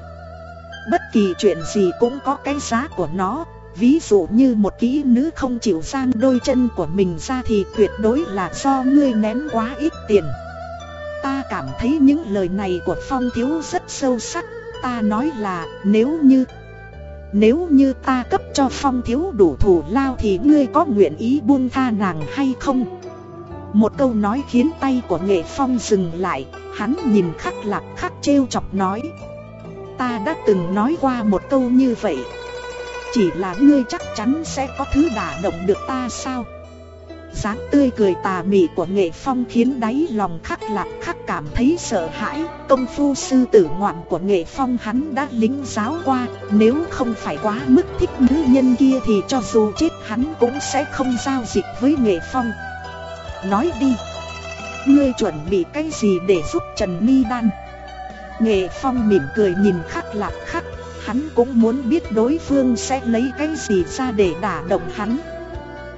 Bất kỳ chuyện gì cũng có cái giá của nó, Ví dụ như một kỹ nữ không chịu sang đôi chân của mình ra thì tuyệt đối là do ngươi ném quá ít tiền Ta cảm thấy những lời này của Phong Thiếu rất sâu sắc, Ta nói là nếu như Nếu như ta cấp cho Phong Thiếu đủ thủ lao thì ngươi có nguyện ý buông tha nàng hay không? Một câu nói khiến tay của nghệ phong dừng lại, Hắn nhìn khắc lạc khắc trêu chọc nói. Ta đã từng nói qua một câu như vậy. Chỉ là ngươi chắc chắn sẽ có thứ đả động được ta sao? Dáng tươi cười tà mị của nghệ phong khiến đáy lòng khắc lạc khắc cảm thấy sợ hãi. Công phu sư tử ngoạn của nghệ phong hắn đã lính giáo qua, Nếu không phải quá mức thích nữ nhân kia thì cho dù chết hắn cũng sẽ không giao dịch với nghệ phong nói đi. Ngươi chuẩn bị cái gì để giúp Trần Mi Đan? Nghệ Phong mỉm cười nhìn khắc lạc khắc, Hắn cũng muốn biết đối phương sẽ lấy cái gì ra để đả động hắn.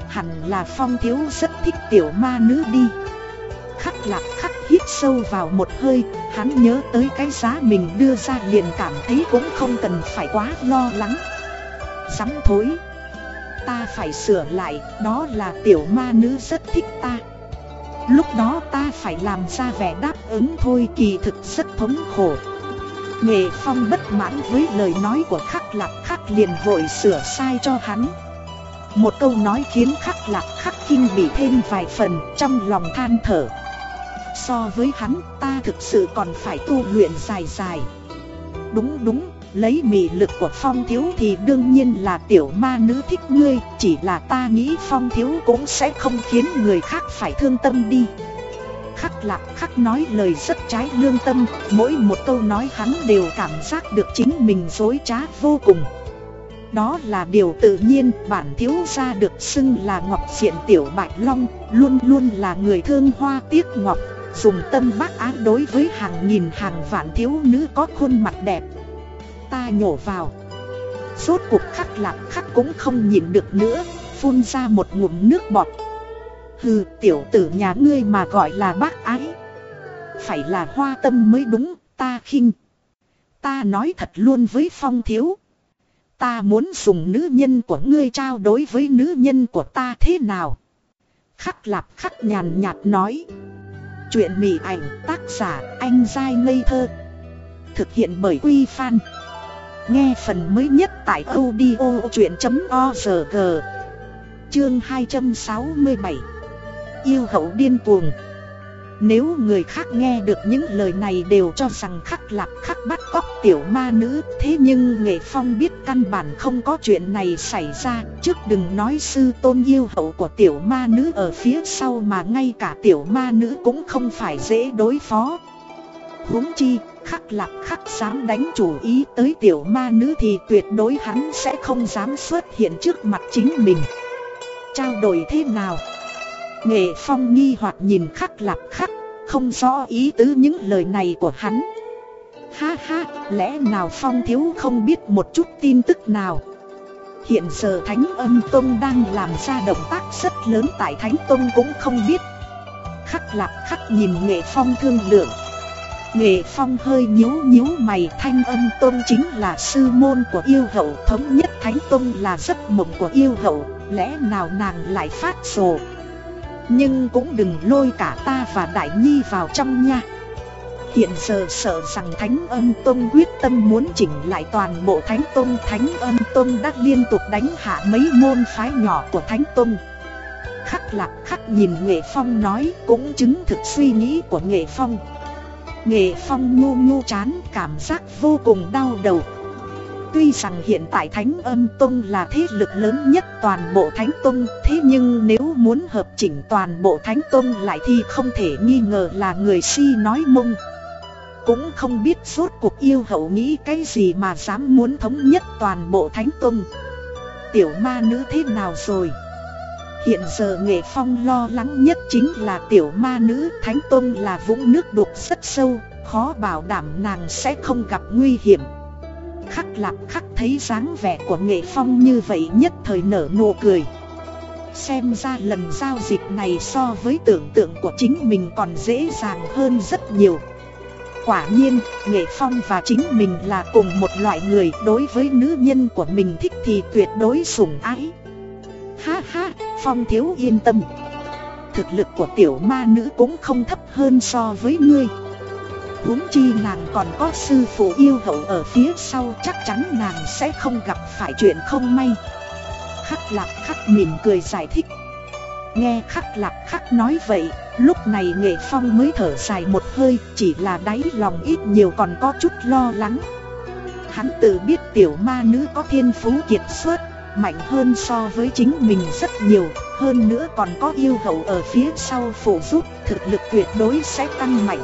Hẳn là Phong thiếu rất thích tiểu ma nữ đi. Khắc lạc khắc hít sâu vào một hơi, Hắn nhớ tới cái giá mình đưa ra liền cảm thấy cũng không cần phải quá lo lắng. Sắm thối, Ta phải sửa lại, Đó là tiểu ma nữ rất thích ta. Lúc đó ta phải làm ra vẻ đáp ứng thôi, kỳ thực rất thống khổ. Nghệ Phong bất mãn với lời nói của khắc lạc, khắc liền vội sửa sai cho hắn. Một câu nói khiến khắc lạc, khắc kinh bị thêm vài phần trong lòng than thở. So với hắn, ta thực sự còn phải tu luyện dài dài. Đúng đúng Lấy mị lực của phong thiếu thì đương nhiên là tiểu ma nữ thích ngươi, Chỉ là ta nghĩ phong thiếu cũng sẽ không khiến người khác phải thương tâm đi. Khắc lạc khắc nói lời rất trái lương tâm, Mỗi một câu nói hắn đều cảm giác được chính mình dối trá vô cùng. Đó là điều tự nhiên, bản thiếu gia được xưng là ngọc diện tiểu bạch long, Luôn luôn là người thương hoa tiếc ngọc, Dùng tâm bác á đối với hàng nghìn hàng vạn thiếu nữ có khuôn mặt đẹp ta nhổ vào. Rốt cuộc khắc lạc khắc cũng không nhịn được nữa, Phun ra một ngụm nước bọt. Hừ, tiểu tử nhà ngươi mà gọi là bác ái. Phải là hoa tâm mới đúng, ta khinh. Ta nói thật luôn với phong thiếu. Ta muốn dùng nữ nhân của ngươi trao đối với nữ nhân của ta thế nào? Khắc lạp khắc nhàn nhạt nói. Chuyện mỉ ảnh tác giả anh dai ngây thơ. Thực hiện bởi Quy Phan. Nghe phần mới nhất tại audio chuyện.org Chương 267 Yêu hậu điên cuồng. Nếu người khác nghe được những lời này đều cho rằng khắc lạc khắc bắt cóc tiểu ma nữ, Thế nhưng Nghệ Phong biết căn bản không có chuyện này xảy ra. Trước đừng nói sư tôn yêu hậu của tiểu ma nữ ở phía sau mà ngay cả tiểu ma nữ cũng không phải dễ đối phó. Huống chi khắc lạc khắc dám đánh chủ ý tới tiểu ma nữ thì tuyệt đối hắn sẽ không dám xuất hiện trước mặt chính mình. Trao đổi thế nào? Nghệ phong nghi hoặc nhìn khắc lạc khắc Không rõ ý tứ những lời này của hắn. Ha ha, lẽ nào phong thiếu không biết một chút tin tức nào? Hiện giờ Thánh Âm Tông đang làm ra động tác rất lớn tại Thánh Tông cũng không biết. Khắc lạc khắc nhìn nghệ phong thương lượng. Nghệ Phong hơi nhíu nhíu mày, thanh âm tôn chính là sư môn của yêu hậu, thống nhất thánh tôn là giấc mộng của yêu hậu, Lẽ nào nàng lại phát rồ Nhưng cũng đừng lôi cả ta và Đại Nhi vào trong nha. Hiện giờ sợ rằng Thánh Âm Tông quyết tâm muốn chỉnh lại toàn bộ Thánh Tông Thánh Âm Tông đã liên tục đánh hạ mấy môn phái nhỏ của Thánh Tông Khắc lạc khắc nhìn Nghệ Phong nói, cũng chứng thực suy nghĩ của Nghệ Phong. Nghệ Phong nhu nhu chán, cảm giác vô cùng đau đầu. Tuy rằng hiện tại Thánh Âm Tông là thế lực lớn nhất toàn bộ Thánh Tông, Thế nhưng nếu muốn hợp chỉnh toàn bộ Thánh Tông lại thì không thể nghi ngờ là người si nói mông. Cũng không biết suốt cuộc yêu hậu nghĩ cái gì mà dám muốn thống nhất toàn bộ Thánh Tông. Tiểu ma nữ thế nào rồi? Hiện giờ nghệ phong lo lắng nhất chính là tiểu ma nữ Thánh tôn là vũng nước đục rất sâu Khó bảo đảm nàng sẽ không gặp nguy hiểm. Khắc lạc khắc thấy dáng vẻ của nghệ phong như vậy nhất thời nở nụ cười. Xem ra lần giao dịch này so với tưởng tượng của chính mình còn dễ dàng hơn rất nhiều. Quả nhiên, Nghệ Phong và chính mình là cùng một loại người Đối với nữ nhân của mình thích thì tuyệt đối sủng ái. Ha ha, Phong thiếu yên tâm. Thực lực của tiểu ma nữ cũng không thấp hơn so với ngươi. Huống chi nàng còn có sư phụ yêu hậu ở phía sau, chắc chắn nàng sẽ không gặp phải chuyện không may. Khắc lạc khắc mỉm cười giải thích. Nghe khắc lạc khắc nói vậy, Lúc này nghệ phong mới thở dài một hơi, Chỉ là đáy lòng ít nhiều còn có chút lo lắng. Hắn tự biết tiểu ma nữ có thiên phú kiệt xuất Mạnh hơn so với chính mình rất nhiều, Hơn nữa còn có yêu hậu ở phía sau phụ giúp, Thực lực tuyệt đối sẽ tăng mạnh.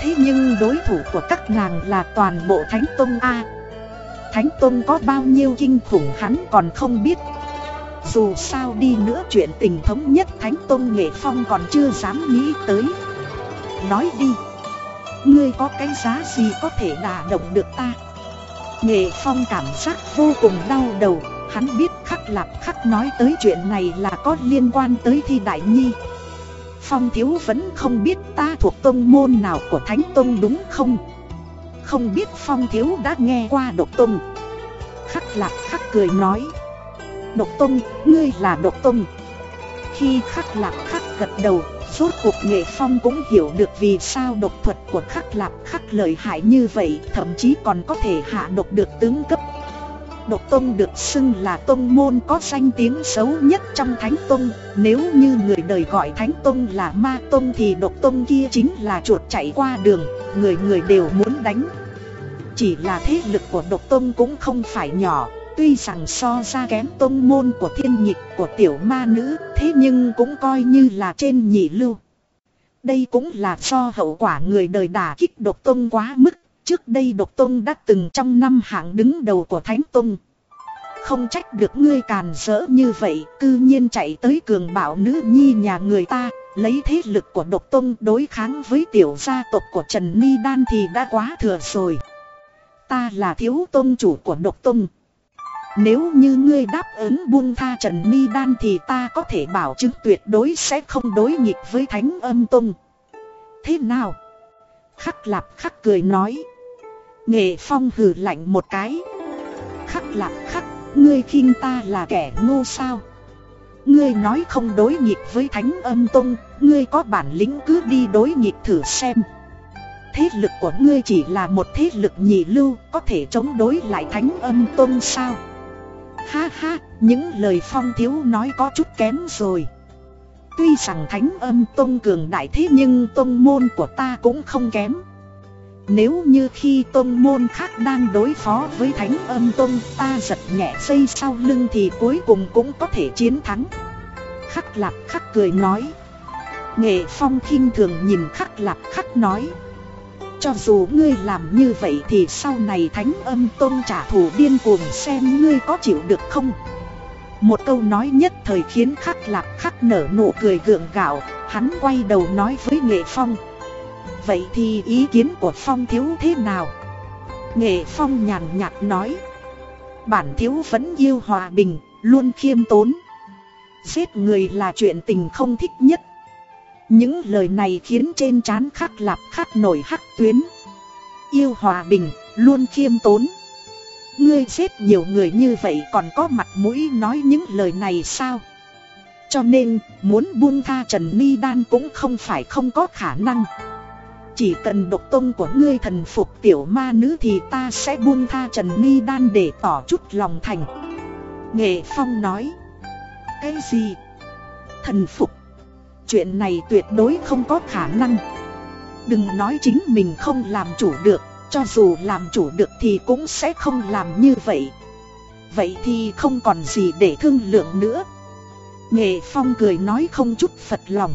Thế nhưng đối thủ của các nàng là toàn bộ Thánh Tông A. Thánh Tông có bao nhiêu kinh khủng hắn còn không biết. Dù sao đi nữa chuyện tình thống nhất Thánh Tông Nghệ Phong còn chưa dám nghĩ tới. Nói đi, Ngươi có cái giá gì có thể đả động được ta? Nghệ Phong cảm giác vô cùng đau đầu. Hắn biết khắc lạc khắc nói tới chuyện này là có liên quan tới thi đại nhi. Phong thiếu vẫn không biết ta thuộc tông môn nào của Thánh Tông đúng không? Không biết Phong thiếu đã nghe qua độc tông. Khắc lạc khắc cười nói Độc tông, ngươi là độc tông. Khi khắc lạc khắc gật đầu suốt cuộc nghệ phong cũng hiểu được vì sao độc thuật của khắc lạc khắc lợi hại như vậy Thậm chí còn có thể hạ độc được tướng cấp Độc Tông được xưng là tông môn có danh tiếng xấu nhất trong Thánh Tông. Nếu như người đời gọi Thánh Tông là Ma Tông thì Độc Tông kia chính là chuột chạy qua đường, Người người đều muốn đánh. Chỉ là thế lực của Độc Tông cũng không phải nhỏ, Tuy rằng so ra kém tông môn của thiên nhịp của tiểu ma nữ, Thế nhưng cũng coi như là trên nhị lưu. Đây cũng là do hậu quả người đời đả kích độc tông quá mức. Trước đây độc tông đã từng trong năm hạng đứng đầu của thánh tông Không trách được ngươi càn rỡ như vậy, Cư nhiên chạy tới cường bảo nữ nhi nhà người ta, Lấy thế lực của độc tông đối kháng với tiểu gia tộc của Trần Ni Đan thì đã quá thừa rồi. Ta là thiếu tôn chủ của độc tông Nếu như ngươi đáp ứng buông tha Trần Ni Đan thì ta có thể bảo chứng tuyệt đối sẽ không đối nghịch với Thánh âm tông Thế nào? Khắc lạp khắc cười nói. Nghệ phong hừ lạnh một cái. Khắc lạc khắc, Ngươi khinh ta là kẻ ngu sao? Ngươi nói không đối nghịch với thánh âm tông, Ngươi có bản lĩnh cứ đi đối nghịch thử xem. Thế lực của ngươi chỉ là một thế lực nhị lưu, Có thể chống đối lại thánh âm tông sao? Ha ha, Những lời phong thiếu nói có chút kém rồi. Tuy rằng thánh âm tông cường đại thế nhưng tông môn của ta cũng không kém nếu như khi tôn môn khác đang đối phó với thánh âm tôn ta giật nhẹ dây sau lưng thì cuối cùng cũng có thể chiến thắng. Khắc lạp khắc cười nói. Nghệ phong khinh thường nhìn khắc lạp khắc nói. Cho dù ngươi làm như vậy thì sau này thánh âm tôn trả thù điên cuồng xem ngươi có chịu được không? Một câu nói nhất thời khiến khắc lạp khắc nở nụ cười gượng gạo. Hắn quay đầu nói với nghệ phong. Vậy thì ý kiến của Phong thiếu thế nào? Nghệ Phong nhàn nhạt nói. Bản thiếu vẫn yêu hòa bình, luôn khiêm tốn. Giết người là chuyện tình không thích nhất. Những lời này khiến trên trán khắc lạp khắc nổi hắc tuyến. Yêu hòa bình, luôn khiêm tốn. Ngươi giết nhiều người như vậy còn có mặt mũi nói những lời này sao? Cho nên, muốn buông tha Trần Ni Đan cũng không phải không có khả năng chỉ cần độc tông của ngươi thần phục tiểu ma nữ thì ta sẽ buông tha Trần Ni Đan để tỏ chút lòng thành. Nghệ Phong nói. Cái gì? Thần phục. Chuyện này tuyệt đối không có khả năng. Đừng nói chính mình không làm chủ được. cho dù làm chủ được thì cũng sẽ không làm như vậy Vậy thì không còn gì để thương lượng nữa Nghệ Phong cười nói không chút phật lòng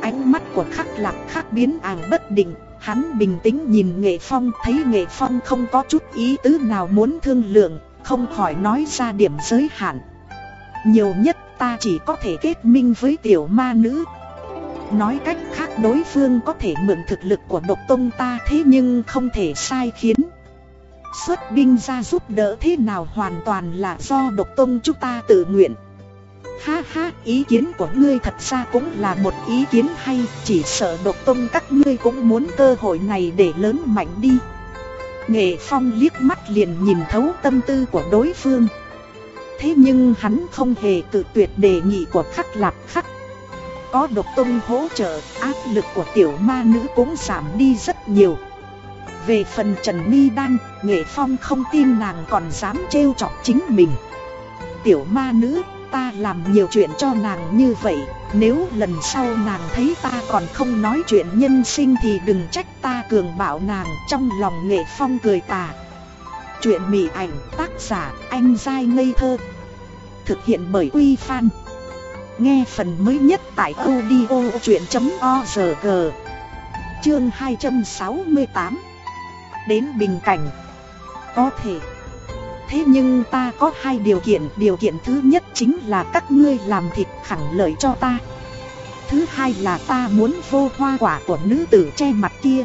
Ánh mắt của khắc lạc khắc biến àng bất định, Hắn bình tĩnh nhìn Nghệ Phong, thấy Nghệ Phong không có chút ý tứ nào muốn thương lượng, Không khỏi nói ra điểm giới hạn. Nhiều nhất ta chỉ có thể kết minh với tiểu ma nữ. Nói cách khác đối phương có thể mượn thực lực của độc tông ta thế nhưng không thể sai khiến. Xuất binh ra giúp đỡ thế nào hoàn toàn là do độc tông chúng ta tự nguyện. Ha ha, ý kiến của ngươi thật ra cũng là một ý kiến hay Chỉ sợ độc tông các ngươi cũng muốn cơ hội này để lớn mạnh đi. Nghệ Phong liếc mắt liền nhìn thấu tâm tư của đối phương. Thế nhưng hắn không hề tự tuyệt đề nghị của khắc lạp khắc. Có độc tông hỗ trợ, áp lực của tiểu ma nữ cũng giảm đi rất nhiều. Về phần Trần Ni Đan, Nghệ Phong không tin nàng còn dám trêu chọc chính mình. Tiểu ma nữ, ta làm nhiều chuyện cho nàng như vậy, Nếu lần sau nàng thấy ta còn không nói chuyện nhân sinh thì đừng trách ta cường bảo nàng Trong lòng Nghệ Phong cười tà. Chuyện mỉ ảnh tác giả anh dai ngây thơ, Thực hiện bởi Quy fan Nghe phần mới nhất tại audio chuyện.org Chương 268 Đến bình cảnh. Có thể Thế nhưng ta có hai điều kiện Điều kiện thứ nhất chính là các ngươi làm thịt khẳng lợi cho ta Thứ hai là ta muốn vô hoa quả của nữ tử che mặt kia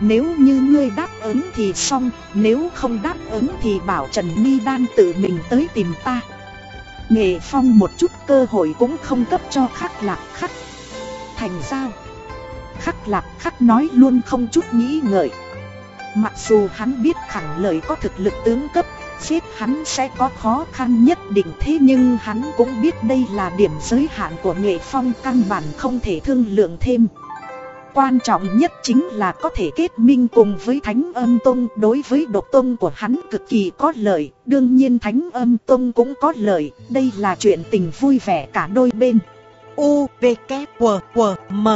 nếu như ngươi đáp ứng thì xong, nếu không đáp ứng thì bảo Trần Ni Đan tự mình tới tìm ta. Nghệ Phong một chút cơ hội cũng không cấp cho khắc lạc khắc. Thành sao? Khắc lạc khắc nói luôn không chút nghĩ ngợi. Mặc dù hắn biết khẳng lời có thực lực tướng cấp, giết hắn sẽ có khó khăn nhất định thế nhưng hắn cũng biết đây là điểm giới hạn của nghệ phong căn bản không thể thương lượng thêm. Quan trọng nhất chính là có thể kết minh cùng với Thánh Âm Tông đối với độc tông của hắn cực kỳ có lợi, đương nhiên Thánh Âm Tông cũng có lợi, đây là chuyện tình vui vẻ cả đôi bên. U, V, K, W, W, M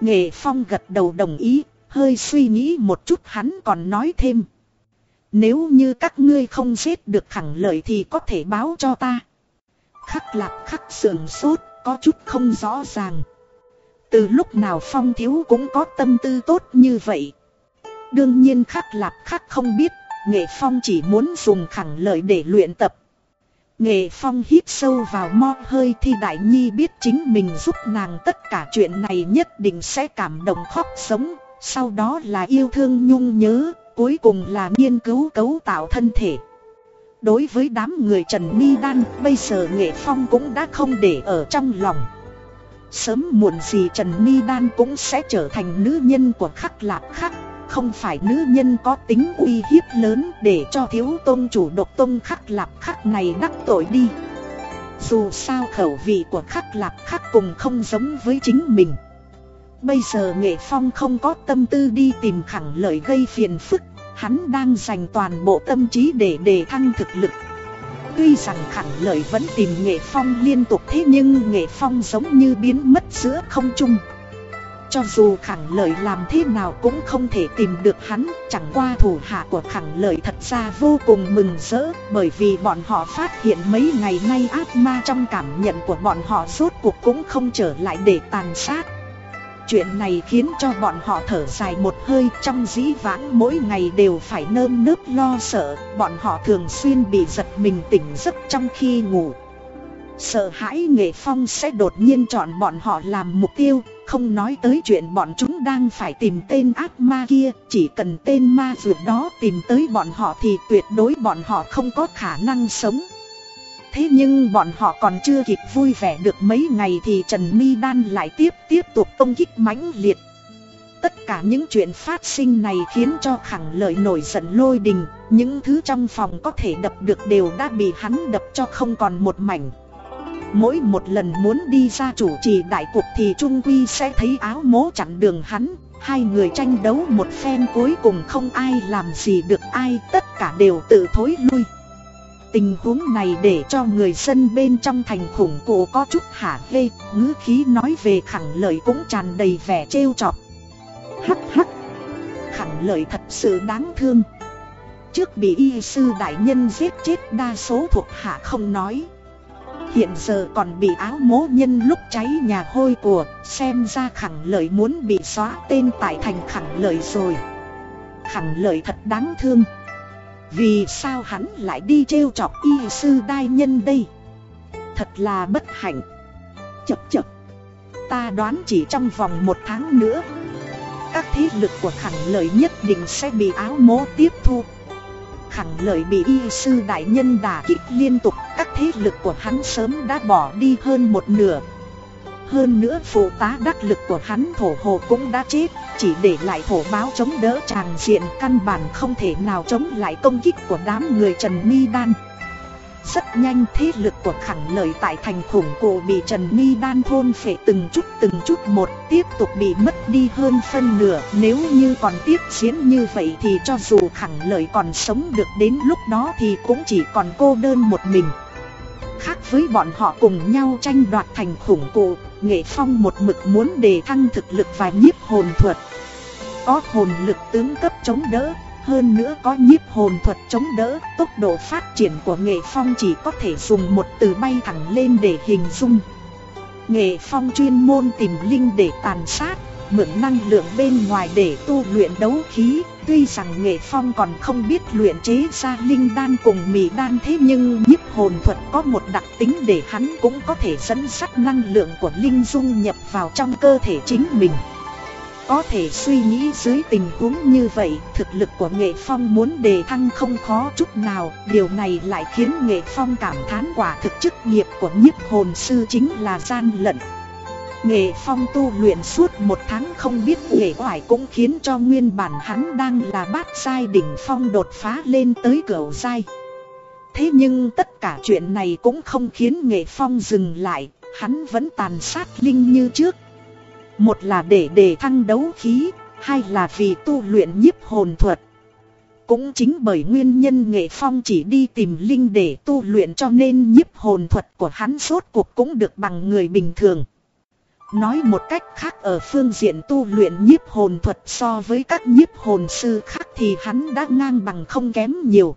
Nghệ Phong gật đầu đồng ý, hơi suy nghĩ một chút hắn còn nói thêm. Nếu như các ngươi không giết được khẳng lợi thì có thể báo cho ta. Khắc lạp khắc sườn sốt, có chút không rõ ràng. Từ lúc nào Phong Thiếu cũng có tâm tư tốt như vậy. Đương nhiên khắc lạp khắc không biết, Nghệ Phong chỉ muốn dùng khẳng lợi để luyện tập. Nghệ Phong hít sâu vào mo hơi thì Đại Nhi biết chính mình giúp nàng tất cả chuyện này nhất định sẽ cảm động khóc sống, sau đó là yêu thương nhung nhớ, cuối cùng là nghiên cứu cấu tạo thân thể. Đối với đám người Trần Mi Đan, bây giờ Nghệ Phong cũng đã không để ở trong lòng. Sớm muộn gì Trần Mi Đan cũng sẽ trở thành nữ nhân của khắc lạc khắc Không phải nữ nhân có tính uy hiếp lớn để cho thiếu tôn chủ độc tôn khắc lạc khắc này đắc tội đi Dù sao khẩu vị của khắc lạc khắc cùng không giống với chính mình Bây giờ Nghệ Phong không có tâm tư đi tìm khẳng lợi gây phiền phức, Hắn đang dành toàn bộ tâm trí để đề thăng thực lực. Tuy rằng khẳng lợi vẫn tìm nghệ phong liên tục thế nhưng nghệ phong giống như biến mất giữa không trung. Cho dù khẳng lợi làm thế nào cũng không thể tìm được hắn, Chẳng qua thủ hạ của khẳng lợi thật ra vô cùng mừng rỡ, Bởi vì bọn họ phát hiện mấy ngày nay ác ma trong cảm nhận của bọn họ rốt cuộc cũng không trở lại để tàn sát. Chuyện này khiến cho bọn họ thở dài một hơi, trong dĩ vãng mỗi ngày đều phải nơm nớp lo sợ, Bọn họ thường xuyên bị giật mình tỉnh giấc trong khi ngủ. Sợ hãi nghệ phong sẽ đột nhiên chọn bọn họ làm mục tiêu, Không nói tới chuyện bọn chúng đang phải tìm tên ác ma kia, Chỉ cần tên ma dược đó tìm tới bọn họ thì tuyệt đối bọn họ không có khả năng sống. Thế nhưng bọn họ còn chưa kịp vui vẻ được mấy ngày thì Trần Mi Đan lại tiếp tiếp tục công kích mãnh liệt. Tất cả những chuyện phát sinh này khiến cho khẳng lợi nổi giận lôi đình, những thứ trong phòng có thể đập được đều đã bị hắn đập cho không còn một mảnh. Mỗi một lần muốn đi ra chủ trì đại cuộc thì Trung Quy sẽ thấy áo mố chặn đường hắn, hai người tranh đấu một phen cuối cùng không ai làm gì được ai, tất cả đều tự thối lui. Tình huống này để cho người dân bên trong thành khủng cổ có chút hả hê, ngữ khí nói về khẳng lợi cũng tràn đầy vẻ trêu chọc. Hắc hắc. Khẳng lợi thật sự đáng thương Trước bị y sư đại nhân giết chết đa số thuộc hạ không nói Hiện giờ còn bị áo mố nhân lúc cháy nhà hôi của Xem ra khẳng lợi muốn bị xóa tên tại thành khẳng lợi rồi Khẳng lợi thật đáng thương vì sao hắn lại đi trêu chọc y sư đại nhân đây? Thật là bất hạnh. Chập chập Ta đoán chỉ trong vòng một tháng nữa, Các thế lực của khẳng lợi nhất định sẽ bị áo mố tiếp thu. Khẳng lợi bị y sư đại nhân đả kích liên tục, Các thế lực của hắn sớm đã bỏ đi hơn một nửa. Hơn nữa phụ tá đắc lực của hắn thổ hồ cũng đã chết, Chỉ để lại thổ báo chống đỡ tràng diện căn bản không thể nào chống lại công kích của đám người Trần mi Đan. Rất nhanh thế lực của khẳng lợi tại thành khủng cổ bị Trần mi Đan thôn phệ từng chút từng chút một tiếp tục bị mất đi hơn phân nửa, Nếu như còn tiếp diễn như vậy thì cho dù khẳng lợi còn sống được đến lúc đó thì cũng chỉ còn cô đơn một mình. Khác với bọn họ cùng nhau tranh đoạt thành khủng cổ Nghệ Phong một mực muốn đề thăng thực lực và nhiếp hồn thuật Có hồn lực tướng cấp chống đỡ hơn nữa có nhiếp hồn thuật chống đỡ, tốc độ phát triển của nghệ phong chỉ có thể dùng một từ bay thẳng lên để hình dung. Nghệ phong chuyên môn tìm linh để tàn sát, mượn năng lượng bên ngoài để tu luyện đấu khí. Tuy rằng nghệ phong còn không biết luyện chế ra linh đan cùng mì đan thế nhưng nhiếp hồn thuật có một đặc tính để hắn cũng có thể dẫn dắt năng lượng của linh dung nhập vào trong cơ thể chính mình. Có thể suy nghĩ dưới tình huống như vậy, thực lực của Nghệ Phong muốn đề thăng không khó chút nào, điều này lại khiến Nghệ Phong cảm thán quả thực chức nghiệp của nhiếp hồn sư chính là gian lận. Nghệ Phong tu luyện suốt một tháng không biết nghệ hoài cũng khiến cho nguyên bản hắn đang là bát sai đỉnh phong đột phá lên tới cửa sai. Thế nhưng tất cả chuyện này cũng không khiến Nghệ Phong dừng lại, hắn vẫn tàn sát linh như trước một là để đề thăng đấu khí, hai là vì tu luyện nhiếp hồn thuật. Cũng chính bởi nguyên nhân nghệ phong chỉ đi tìm linh để tu luyện cho nên nhiếp hồn thuật của hắn suốt cuộc cũng được bằng người bình thường. Nói một cách khác ở phương diện tu luyện nhiếp hồn thuật so với các nhiếp hồn sư khác thì hắn đã ngang bằng không kém nhiều.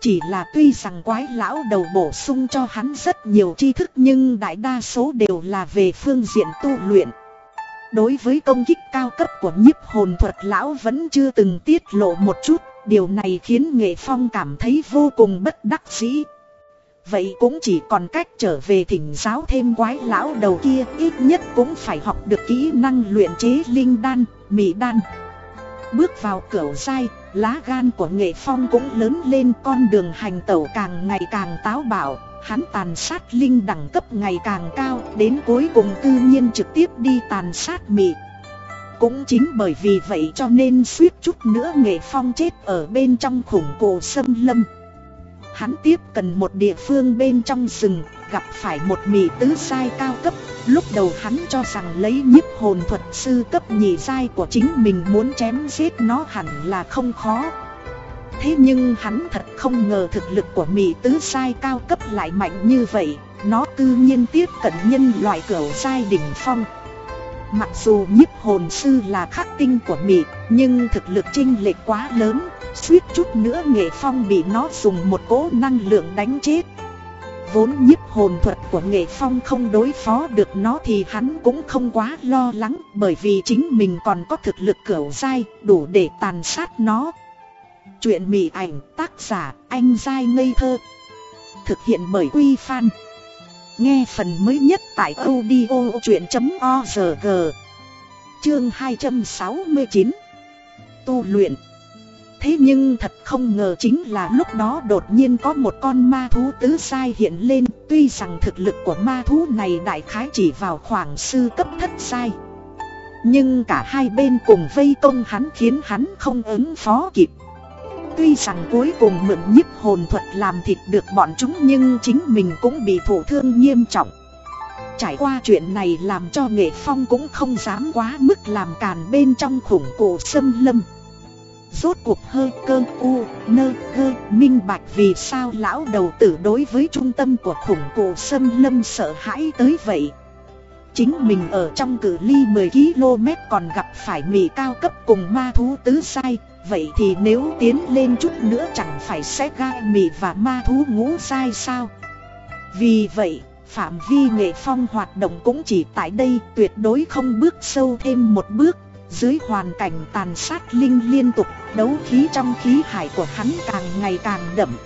Chỉ là tuy rằng quái lão đầu bổ sung cho hắn rất nhiều tri thức nhưng đại đa số đều là về phương diện tu luyện. Đối với công kích cao cấp của nhiếp hồn thuật lão vẫn chưa từng tiết lộ một chút, điều này khiến Nghệ Phong cảm thấy vô cùng bất đắc dĩ. Vậy cũng chỉ còn cách trở về thỉnh giáo thêm quái lão đầu kia ít nhất cũng phải học được kỹ năng luyện chế linh đan, mị đan. Bước vào cửa dai, lá gan của Nghệ Phong cũng lớn lên con đường hành tẩu càng ngày càng táo bạo, hắn tàn sát linh đẳng cấp ngày càng cao, đến cuối cùng tự nhiên trực tiếp đi tàn sát mị. Cũng chính bởi vì vậy cho nên suýt chút nữa nghệ phong chết ở bên trong khủng cổ sâm lâm. Hắn tiếp cần một địa phương bên trong rừng, gặp phải một mị tứ sai cao cấp. Lúc đầu hắn cho rằng lấy nhiếp hồn thuật sư cấp nhị sai của chính mình muốn chém giết nó hẳn là không khó. Thế nhưng hắn thật không ngờ thực lực của mị tứ sai cao cấp lại mạnh như vậy Nó tự nhiên tiếp cận nhân loại cửu sai đỉnh phong Mặc dù nhiếp hồn sư là khắc tinh của Mỹ Nhưng thực lực chênh lệch quá lớn, Suýt chút nữa nghệ phong bị nó dùng một cỗ năng lượng đánh chết. Vốn nhiếp hồn thuật của nghệ phong không đối phó được nó thì hắn cũng không quá lo lắng, Bởi vì chính mình còn có thực lực cửu dai, đủ để tàn sát nó. Chuyện mị ảnh, tác giả, anh dai ngây thơ. Thực hiện bởi Quy Phan. Nghe phần mới nhất tại audio chuyện.org Chương 269 Tu luyện. Thế nhưng thật không ngờ chính là lúc đó đột nhiên có một con ma thú tứ sai hiện lên. Tuy rằng thực lực của ma thú này đại khái chỉ vào khoảng sư cấp thất sai. Nhưng cả hai bên cùng vây công hắn khiến hắn không ứng phó kịp. Tuy rằng cuối cùng mượn nhiếp hồn thuật làm thịt được bọn chúng nhưng chính mình cũng bị thổ thương nghiêm trọng. Trải qua chuyện này làm cho nghệ phong cũng không dám quá mức làm càn bên trong khủng cổ sâm lâm. Rốt cuộc hơi cơ u, nơ cơ, minh bạch vì sao lão đầu tử đối với trung tâm của khủng cổ sâm lâm sợ hãi tới vậy. Chính mình ở trong cự ly 10 km còn gặp phải mị cao cấp cùng ma thú tứ sai Vậy thì nếu tiến lên chút nữa chẳng phải sẽ gai mị và ma thú ngũ sai sao? Vì vậy, phạm vi nghệ phong hoạt động cũng chỉ tại đây, tuyệt đối không bước sâu thêm một bước. Dưới hoàn cảnh tàn sát linh liên tục, đấu khí trong khí hải của hắn càng ngày càng đậm.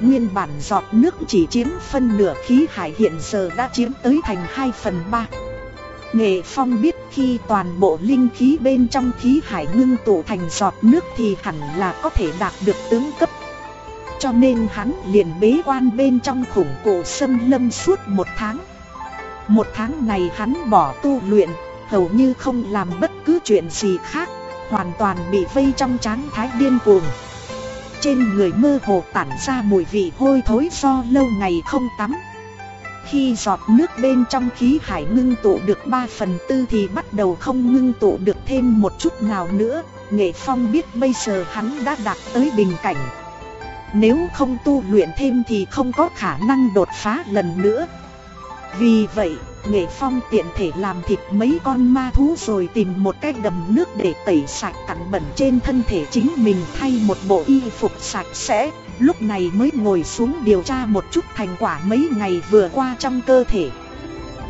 Nguyên bản giọt nước chỉ chiếm phân nửa khí hải hiện giờ đã chiếm tới thành 2 phần 3 Nghệ Phong biết khi toàn bộ linh khí bên trong khí hải ngưng tụ thành giọt nước thì hẳn là có thể đạt được tướng cấp. Cho nên hắn liền bế quan bên trong khủng cổ sâm lâm suốt một tháng. Một tháng này hắn bỏ tu luyện, Hầu như không làm bất cứ chuyện gì khác, Hoàn toàn bị vây trong tráng thái điên cuồng. Trên người mơ hồ tản ra mùi vị hôi thối do lâu ngày không tắm. Khi giọt nước bên trong khí hải ngưng tụ được 3 phần tư thì bắt đầu không ngưng tụ được thêm một chút nào nữa. Nghệ Phong biết bây giờ hắn đã đạt tới bình cảnh. Nếu không tu luyện thêm thì không có khả năng đột phá lần nữa. Vì vậy, Nghệ Phong tiện thể làm thịt mấy con ma thú rồi tìm một cái đầm nước để tẩy sạch cặn bẩn trên thân thể chính mình thay một bộ y phục sạch sẽ. Lúc này mới ngồi xuống điều tra một chút thành quả mấy ngày vừa qua trong cơ thể.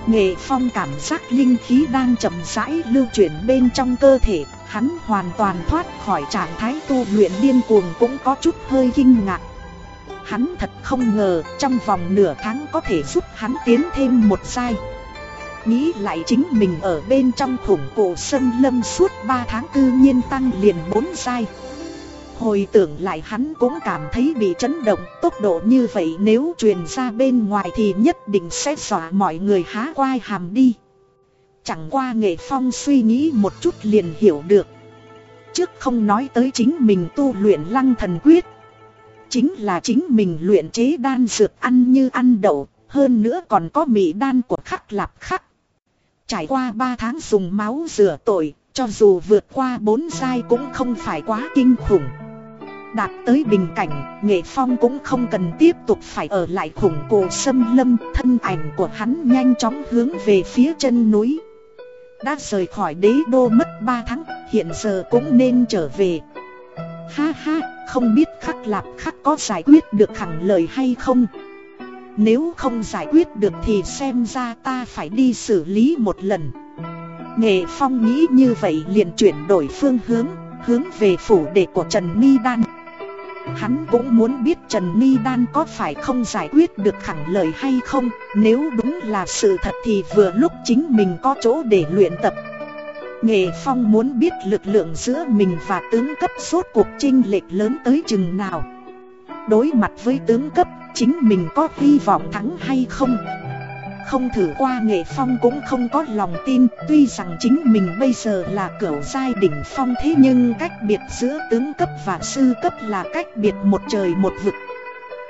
Nghệ Phong cảm giác linh khí đang chậm rãi lưu chuyển bên trong cơ thể, Hắn hoàn toàn thoát khỏi trạng thái tu luyện điên cuồng cũng có chút hơi kinh ngạc. Hắn thật không ngờ, trong vòng nửa tháng có thể giúp hắn tiến thêm một sai Nghĩ lại chính mình ở bên trong khủng cổ sâm lâm suốt 3 tháng cư nhiên tăng liền 4 sai Hồi tưởng lại hắn cũng cảm thấy bị chấn động, Tốc độ như vậy nếu truyền ra bên ngoài thì nhất định sẽ dọa mọi người há quai hàm đi. Chẳng qua nghệ phong suy nghĩ một chút liền hiểu được. Trước không nói tới chính mình tu luyện lăng thần quyết. Chính là chính mình luyện chế đan dược ăn như ăn đậu, Hơn nữa còn có mị đan của khắc lạp khắc. Trải qua 3 tháng dùng máu rửa tội cho dù vượt qua bốn giai cũng không phải quá kinh khủng Đạt tới bình cảnh, nghệ phong cũng không cần tiếp tục phải ở lại khủng cổ sâm lâm Thân ảnh của hắn nhanh chóng hướng về phía chân núi đã rời khỏi đế đô mất 3 tháng, hiện giờ cũng nên trở về. Ha ha, không biết khắc lạp khắc có giải quyết được hẳn lời hay không? Nếu không giải quyết được thì xem ra ta phải đi xử lý một lần. Nghệ Phong nghĩ như vậy liền chuyển đổi phương hướng, hướng về phủ đệ của Trần Ni Đan. Hắn cũng muốn biết Trần Ni Đan có phải không giải quyết được khẳng lời hay không Nếu đúng là sự thật thì vừa lúc chính mình có chỗ để luyện tập. Nghệ Phong muốn biết lực lượng giữa mình và tướng cấp suốt cuộc chinh lệch lớn tới chừng nào. Đối mặt với tướng cấp, chính mình có hy vọng thắng hay không? Không thử qua nghệ phong cũng không có lòng tin, Tuy rằng chính mình bây giờ là cửu giai đỉnh phong thế nhưng cách biệt giữa tướng cấp và sư cấp là cách biệt một trời một vực.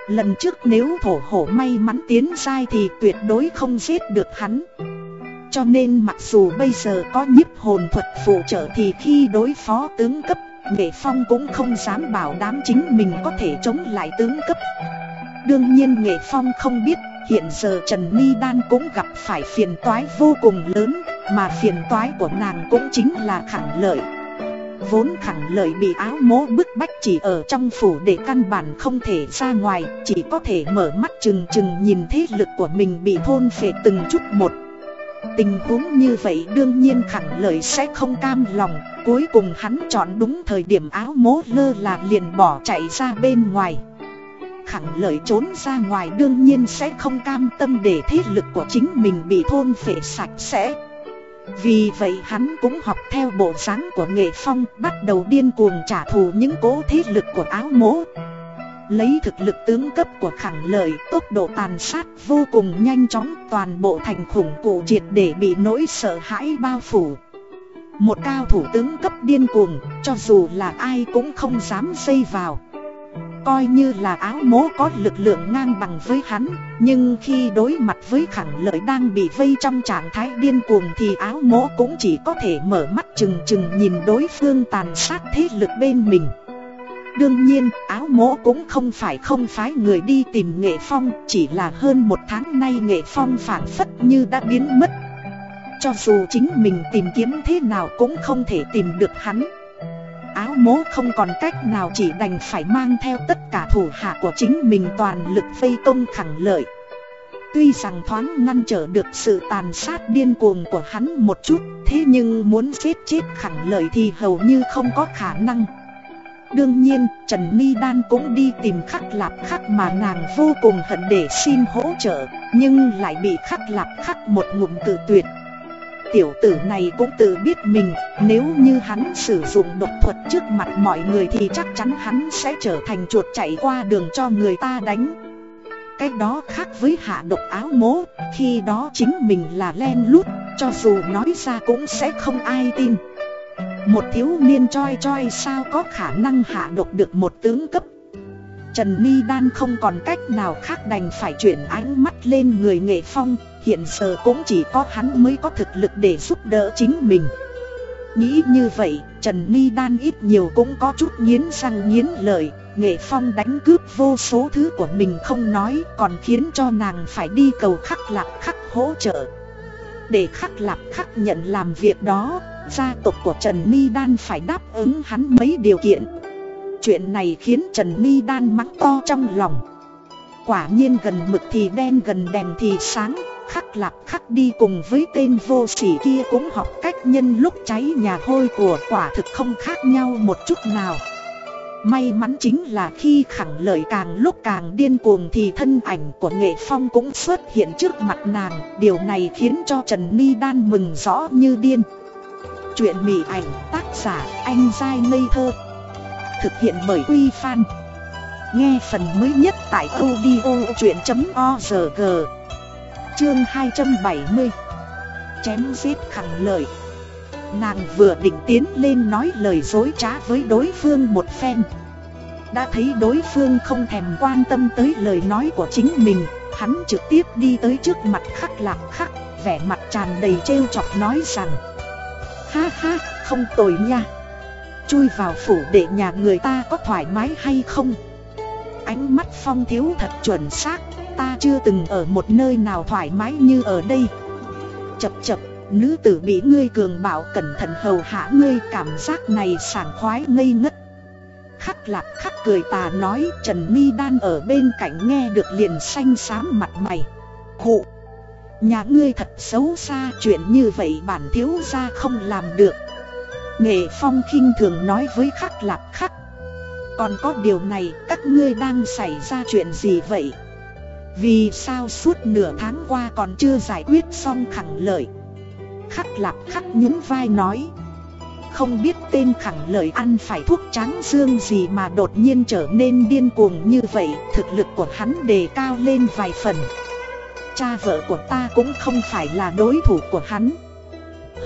Lần trước nếu thổ hổ may mắn tiến sai thì tuyệt đối không giết được hắn. Cho nên mặc dù bây giờ có nhiếp hồn thuật phụ trợ thì khi đối phó tướng cấp, Nghệ Phong cũng không dám bảo đảm chính mình có thể chống lại tướng cấp. Đương nhiên Nghệ Phong không biết Hiện giờ Trần Ni Đan cũng gặp phải phiền toái vô cùng lớn, Mà phiền toái của nàng cũng chính là khẳng lợi. Vốn khẳng lợi bị áo mố bức bách chỉ ở trong phủ để căn bản không thể ra ngoài, Chỉ có thể mở mắt chừng chừng nhìn thế lực của mình bị thôn phệ từng chút một. Tình huống như vậy đương nhiên khẳng lợi sẽ không cam lòng, Cuối cùng hắn chọn đúng thời điểm áo mố lơ là liền bỏ chạy ra bên ngoài khẳng lợi trốn ra ngoài đương nhiên sẽ không cam tâm để thế lực của chính mình bị thôn phệ sạch sẽ. Vì vậy hắn cũng học theo bộ dáng của nghệ phong, bắt đầu điên cuồng trả thù những cố thế lực của áo mố. Lấy thực lực tướng cấp của khẳng lợi, tốc độ tàn sát vô cùng nhanh chóng, toàn bộ thành khủng cụ triệt để bị nỗi sợ hãi bao phủ. Một cao thủ tướng cấp điên cuồng, cho dù là ai cũng không dám dây vào. Coi như là áo mố có lực lượng ngang bằng với hắn, Nhưng khi đối mặt với khẳng lợi đang bị vây trong trạng thái điên cuồng Thì áo mố cũng chỉ có thể mở mắt chừng chừng nhìn đối phương tàn sát thế lực bên mình. Đương nhiên, áo mố cũng không phải không phái người đi tìm nghệ phong, Chỉ là hơn một tháng nay nghệ phong phản phất như đã biến mất. Cho dù chính mình tìm kiếm thế nào cũng không thể tìm được hắn. Áo mố không còn cách nào chỉ đành phải mang theo tất cả thủ hạ của chính mình toàn lực vây công khẳng lợi. Tuy rằng thoáng ngăn trở được sự tàn sát điên cuồng của hắn một chút Thế nhưng muốn giết chết khẳng lợi thì hầu như không có khả năng. Đương nhiên, Trần Ni Đan cũng đi tìm khắc lạp khắc mà nàng vô cùng hận để xin hỗ trợ Nhưng lại bị khắc lạp khắc một ngụm tự tuyệt. Tiểu tử này cũng tự biết mình, Nếu như hắn sử dụng độc thuật trước mặt mọi người Thì chắc chắn hắn sẽ trở thành chuột chạy qua đường cho người ta đánh. Cái đó khác với hạ độc áo mố, Khi đó chính mình là len lút, Cho dù nói ra cũng sẽ không ai tin. Một thiếu niên choi choi sao có khả năng hạ độc được một tướng cấp? Trần Ni Đan không còn cách nào khác đành phải chuyển ánh mắt lên người nghệ phong. Hiện giờ cũng chỉ có hắn mới có thực lực để giúp đỡ chính mình. Nghĩ như vậy, Trần Ni Đan ít nhiều cũng có chút nghiến răng nghiến lợi Nghệ phong đánh cướp vô số thứ của mình không nói Còn khiến cho nàng phải đi cầu khắc lạc khắc hỗ trợ. Để khắc lạc khắc nhận làm việc đó Gia tộc của Trần Ni Đan phải đáp ứng hắn mấy điều kiện. Chuyện này khiến Trần Ni Đan mắng to trong lòng. Quả nhiên gần mực thì đen gần đèn thì sáng. Khắc lạp khắc đi cùng với tên vô sỉ kia cũng học cách nhân lúc cháy nhà hôi của quả thực không khác nhau một chút nào. May mắn chính là khi khẳng lợi càng lúc càng điên cuồng thì thân ảnh của nghệ phong cũng xuất hiện trước mặt nàng. Điều này khiến cho Trần Ni Đan mừng rõ như điên. Chuyện mỉ ảnh tác giả anh dai ngây thơ. Thực hiện bởi Quy Phan. Nghe phần mới nhất tại audio chuyện.org Chương 270 Chém giết khẳng lợi Nàng vừa định tiến lên nói lời dối trá với đối phương một phen. Đã thấy đối phương không thèm quan tâm tới lời nói của chính mình Hắn trực tiếp đi tới trước mặt khắc lạc khắc Vẻ mặt tràn đầy trêu chọc nói rằng Ha ha, không tồi nha. Chui vào phủ để nhà người ta có thoải mái hay không? Ánh mắt phong thiếu thật chuẩn xác. Ta chưa từng ở một nơi nào thoải mái như ở đây. Chập chập, nữ tử bị ngươi cường bảo cẩn thận hầu hạ ngươi Cảm giác này sảng khoái ngây ngất. Khắc lạc khắc cười tà nói Trần Mi Đan ở bên cạnh nghe được liền xanh xám mặt mày. Khụ Nhà ngươi thật xấu xa chuyện như vậy bản thiếu gia không làm được. Nghệ Phong khinh thường nói với khắc lạc khắc Còn có điều này các ngươi đang xảy ra chuyện gì vậy? Vì sao suốt nửa tháng qua còn chưa giải quyết xong khẳng lợi? Khắc lạc khắc nhún vai nói. Không biết tên khẳng lợi ăn phải thuốc tráng dương gì mà đột nhiên trở nên điên cuồng như vậy, Thực lực của hắn đề cao lên vài phần. Cha vợ của ta cũng không phải là đối thủ của hắn.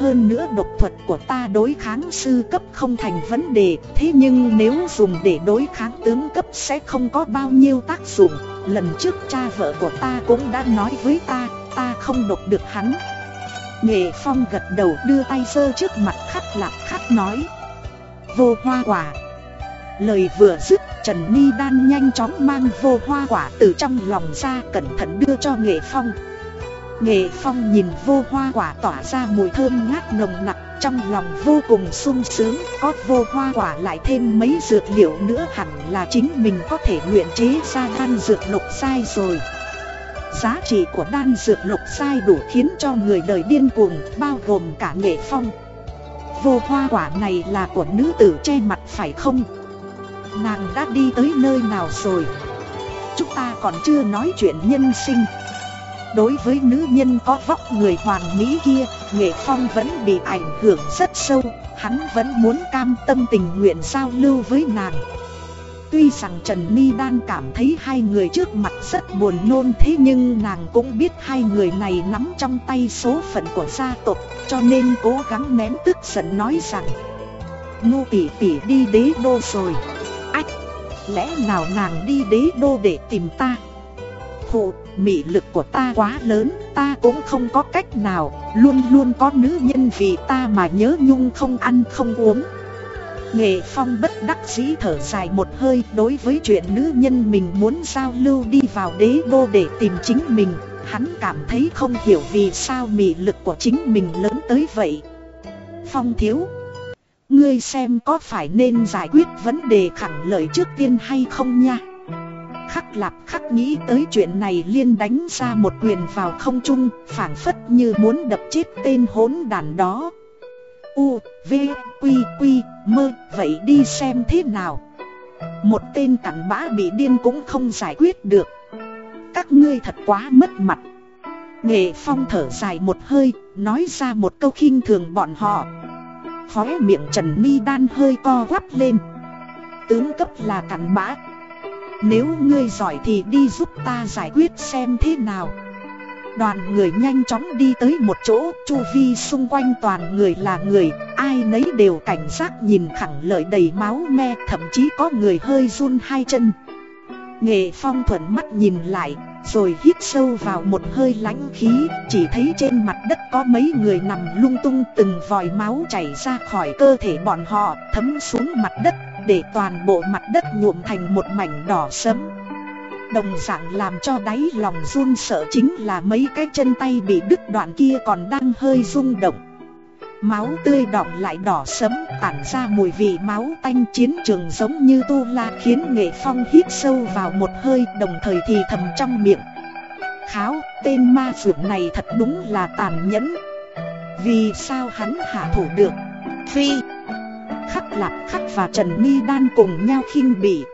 Hơn nữa độc thuật của ta đối kháng sư cấp không thành vấn đề, Thế nhưng nếu dùng để đối kháng tướng cấp sẽ không có bao nhiêu tác dụng. Lần trước cha vợ của ta cũng đã nói với ta Ta không độc được hắn. Nghệ Phong gật đầu đưa tay sơ trước mặt khắc lạc khắc nói, Vô hoa quả. Lời vừa dứt, Trần Ni Đan nhanh chóng mang vô hoa quả từ trong lòng ra cẩn thận đưa cho Nghệ Phong. Nghệ Phong nhìn vô hoa quả tỏa ra mùi thơm ngát nồng nặc, Trong lòng vô cùng sung sướng, Có vô hoa quả lại thêm mấy dược liệu nữa hẳn là chính mình có thể luyện chế ra đan dược lục sai rồi. Giá trị của đan dược lục sai đủ khiến cho người đời điên cuồng, bao gồm cả Nghệ Phong. Vô hoa quả này là của nữ tử che mặt phải không? Nàng đã đi tới nơi nào rồi? Chúng ta còn chưa nói chuyện nhân sinh. Đối với nữ nhân có vóc người hoàn mỹ kia Nghệ Phong vẫn bị ảnh hưởng rất sâu Hắn vẫn muốn cam tâm tình nguyện giao lưu với nàng. Tuy rằng Trần Ni Đan cảm thấy hai người trước mặt rất buồn nôn Thế nhưng nàng cũng biết hai người này nắm trong tay số phận của gia tộc Cho nên cố gắng nén tức giận nói rằng Nô tỷ tỷ đi đế đô rồi. Ách, lẽ nào nàng đi đế đô để tìm ta? Phụ, mị lực của ta quá lớn, ta cũng không có cách nào, luôn luôn có nữ nhân vì ta mà nhớ nhung không ăn không uống. Nghệ Phong bất đắc dĩ thở dài một hơi đối với chuyện nữ nhân mình muốn giao lưu đi vào đế đô để tìm chính mình, Hắn cảm thấy không hiểu vì sao mị lực của chính mình lớn tới vậy Phong thiếu Ngươi xem có phải nên giải quyết vấn đề khẳng lợi trước tiên hay không nha Khắc lạp khắc nghĩ tới chuyện này liên đánh ra một quyền vào không trung phảng phất như muốn đập chết tên hỗn đàn đó. U, V, Quy, Quy, mơ, vậy đi xem thế nào. Một tên cặn bã bị điên cũng không giải quyết được. Các ngươi thật quá mất mặt. Nghệ Phong thở dài một hơi, nói ra một câu khinh thường bọn họ. Khóe miệng Trần Mi Đan hơi co quắp lên. Tướng cấp là cặn bã. Nếu ngươi giỏi thì đi giúp ta giải quyết xem thế nào. Đoàn người nhanh chóng đi tới một chỗ, Chu vi xung quanh toàn người là người, Ai nấy đều cảnh giác nhìn khẳng lợi đầy máu me, Thậm chí có người hơi run hai chân. Nghệ phong thuận mắt nhìn lại, Rồi hít sâu vào một hơi lãnh khí, Chỉ thấy trên mặt đất có mấy người nằm lung tung, Từng vòi máu chảy ra khỏi cơ thể bọn họ, Thấm xuống mặt đất. Để toàn bộ mặt đất nhuộm thành một mảnh đỏ sẫm. Đồng dạng làm cho đáy lòng run sợ chính là mấy cái chân tay bị đứt đoạn kia còn đang hơi rung động. Máu tươi đọng lại đỏ sẫm, tản ra mùi vị máu tanh chiến trường giống như tu la khiến nghệ phong hít sâu vào một hơi, đồng thời thì thầm trong miệng. Kháo, tên ma phượng này thật đúng là tàn nhẫn. Vì sao hắn hạ thủ được? Phi! Khắc lạp khắc và Trần Ni Đan cùng nhau khinh bỉ.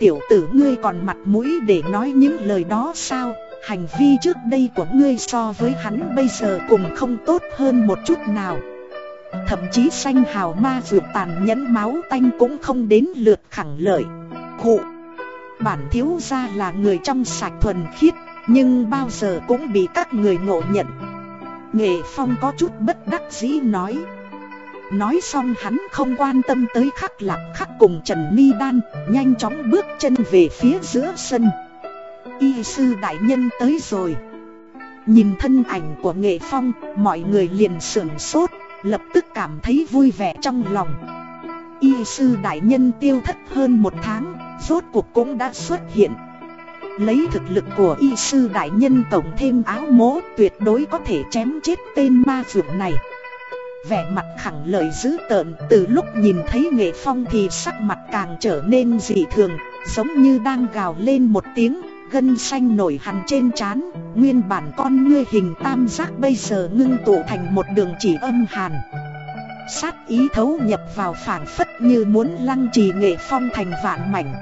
Tiểu tử ngươi còn mặt mũi để nói những lời đó sao? Hành vi trước đây của ngươi so với hắn bây giờ cùng không tốt hơn một chút nào. Thậm chí sanh hào ma Dược tàn nhẫn máu tanh cũng không đến lượt khẳng lợi. Khụ. Bản thiếu gia là người trong sạch thuần khiết, Nhưng bao giờ cũng bị các người ngộ nhận. Nghệ Phong có chút bất đắc dĩ nói Nói xong hắn không quan tâm tới khắc lạc khắc cùng Trần Ni Đan, Nhanh chóng bước chân về phía giữa sân. Y sư đại nhân tới rồi. Nhìn thân ảnh của nghệ phong, Mọi người liền sưởng sốt, Lập tức cảm thấy vui vẻ trong lòng. Y sư đại nhân tiêu thất hơn một tháng, Rốt cuộc cũng đã xuất hiện. Lấy thực lực của y sư đại nhân tổng thêm áo mố Tuyệt đối có thể chém chết tên ma phượng này. Vẻ mặt khẳng lời dữ tợn, Từ lúc nhìn thấy nghệ phong thì sắc mặt càng trở nên dị thường, Giống như đang gào lên một tiếng, Gân xanh nổi hằn trên trán Nguyên bản con ngươi hình tam giác bây giờ ngưng tụ thành một đường chỉ âm hàn Sát ý thấu nhập vào phản phất như muốn lăng trì nghệ phong thành vạn mảnh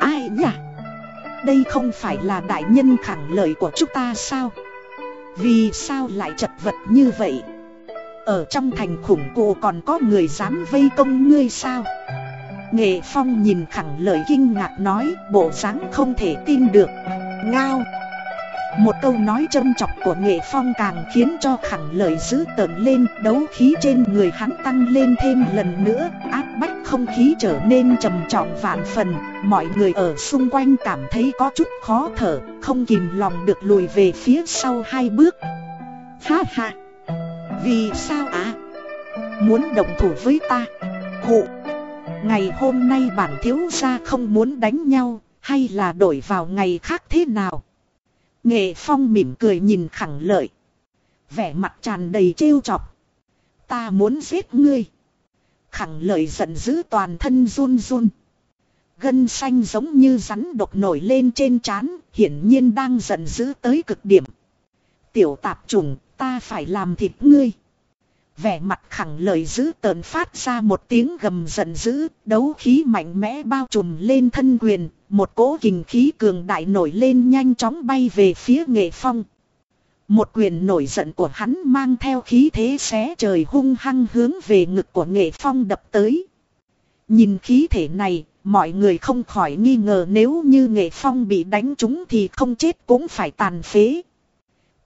Ai nhỉ? Đây không phải là đại nhân khẳng lời của chúng ta sao? Vì sao lại chật vật như vậy? Ở trong thành khủng cụ còn có người dám vây công ngươi sao? Nghệ Phong nhìn khẳng lời kinh ngạc nói, Bộ dáng không thể tin được. Ngao! Một câu nói châm chọc của Nghệ Phong càng khiến cho khẳng lời dữ tợn lên, Đấu khí trên người hắn tăng lên thêm lần nữa, Áp bách không khí trở nên trầm trọng vạn phần, Mọi người ở xung quanh cảm thấy có chút khó thở, Không kìm lòng được lùi về phía sau hai bước. Ha ha! Vì sao ạ? À? Muốn động thủ với ta? Hụ! Ngày hôm nay bản thiếu gia không muốn đánh nhau, hay là đổi vào ngày khác thế nào? Nghệ Phong mỉm cười nhìn khẳng lợi. Vẻ mặt tràn đầy trêu chọc. Ta muốn giết ngươi. Khẳng lợi giận dữ toàn thân run run. Gân xanh giống như rắn độc nổi lên trên trán, hiển nhiên đang giận dữ tới cực điểm. Tiểu tạp trùng, ta phải làm thịt ngươi. Vẻ mặt khẳng lời giữ tợn phát ra một tiếng gầm giận dữ, đấu khí mạnh mẽ bao trùm lên thân quyền, một cỗ kình khí cường đại nổi lên nhanh chóng bay về phía nghệ phong. Một quyền nổi giận của hắn mang theo khí thế xé trời hung hăng hướng về ngực của nghệ phong đập tới. Nhìn khí thể này, mọi người không khỏi nghi ngờ nếu như nghệ phong bị đánh trúng thì không chết cũng phải tàn phế.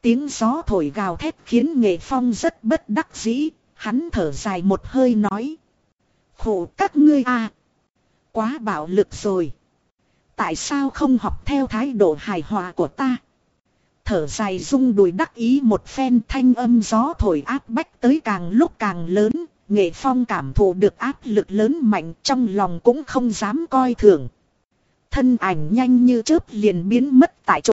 Tiếng gió thổi gào thét khiến nghệ phong rất bất đắc dĩ, hắn thở dài một hơi nói. Khổ các ngươi a Quá bạo lực rồi. Tại sao không học theo thái độ hài hòa của ta? Thở dài rung đùi đắc ý một phen thanh âm gió thổi áp bách tới càng lúc càng lớn, nghệ phong cảm thụ được áp lực lớn mạnh trong lòng cũng không dám coi thường. Thân ảnh nhanh như chớp liền biến mất tại chỗ.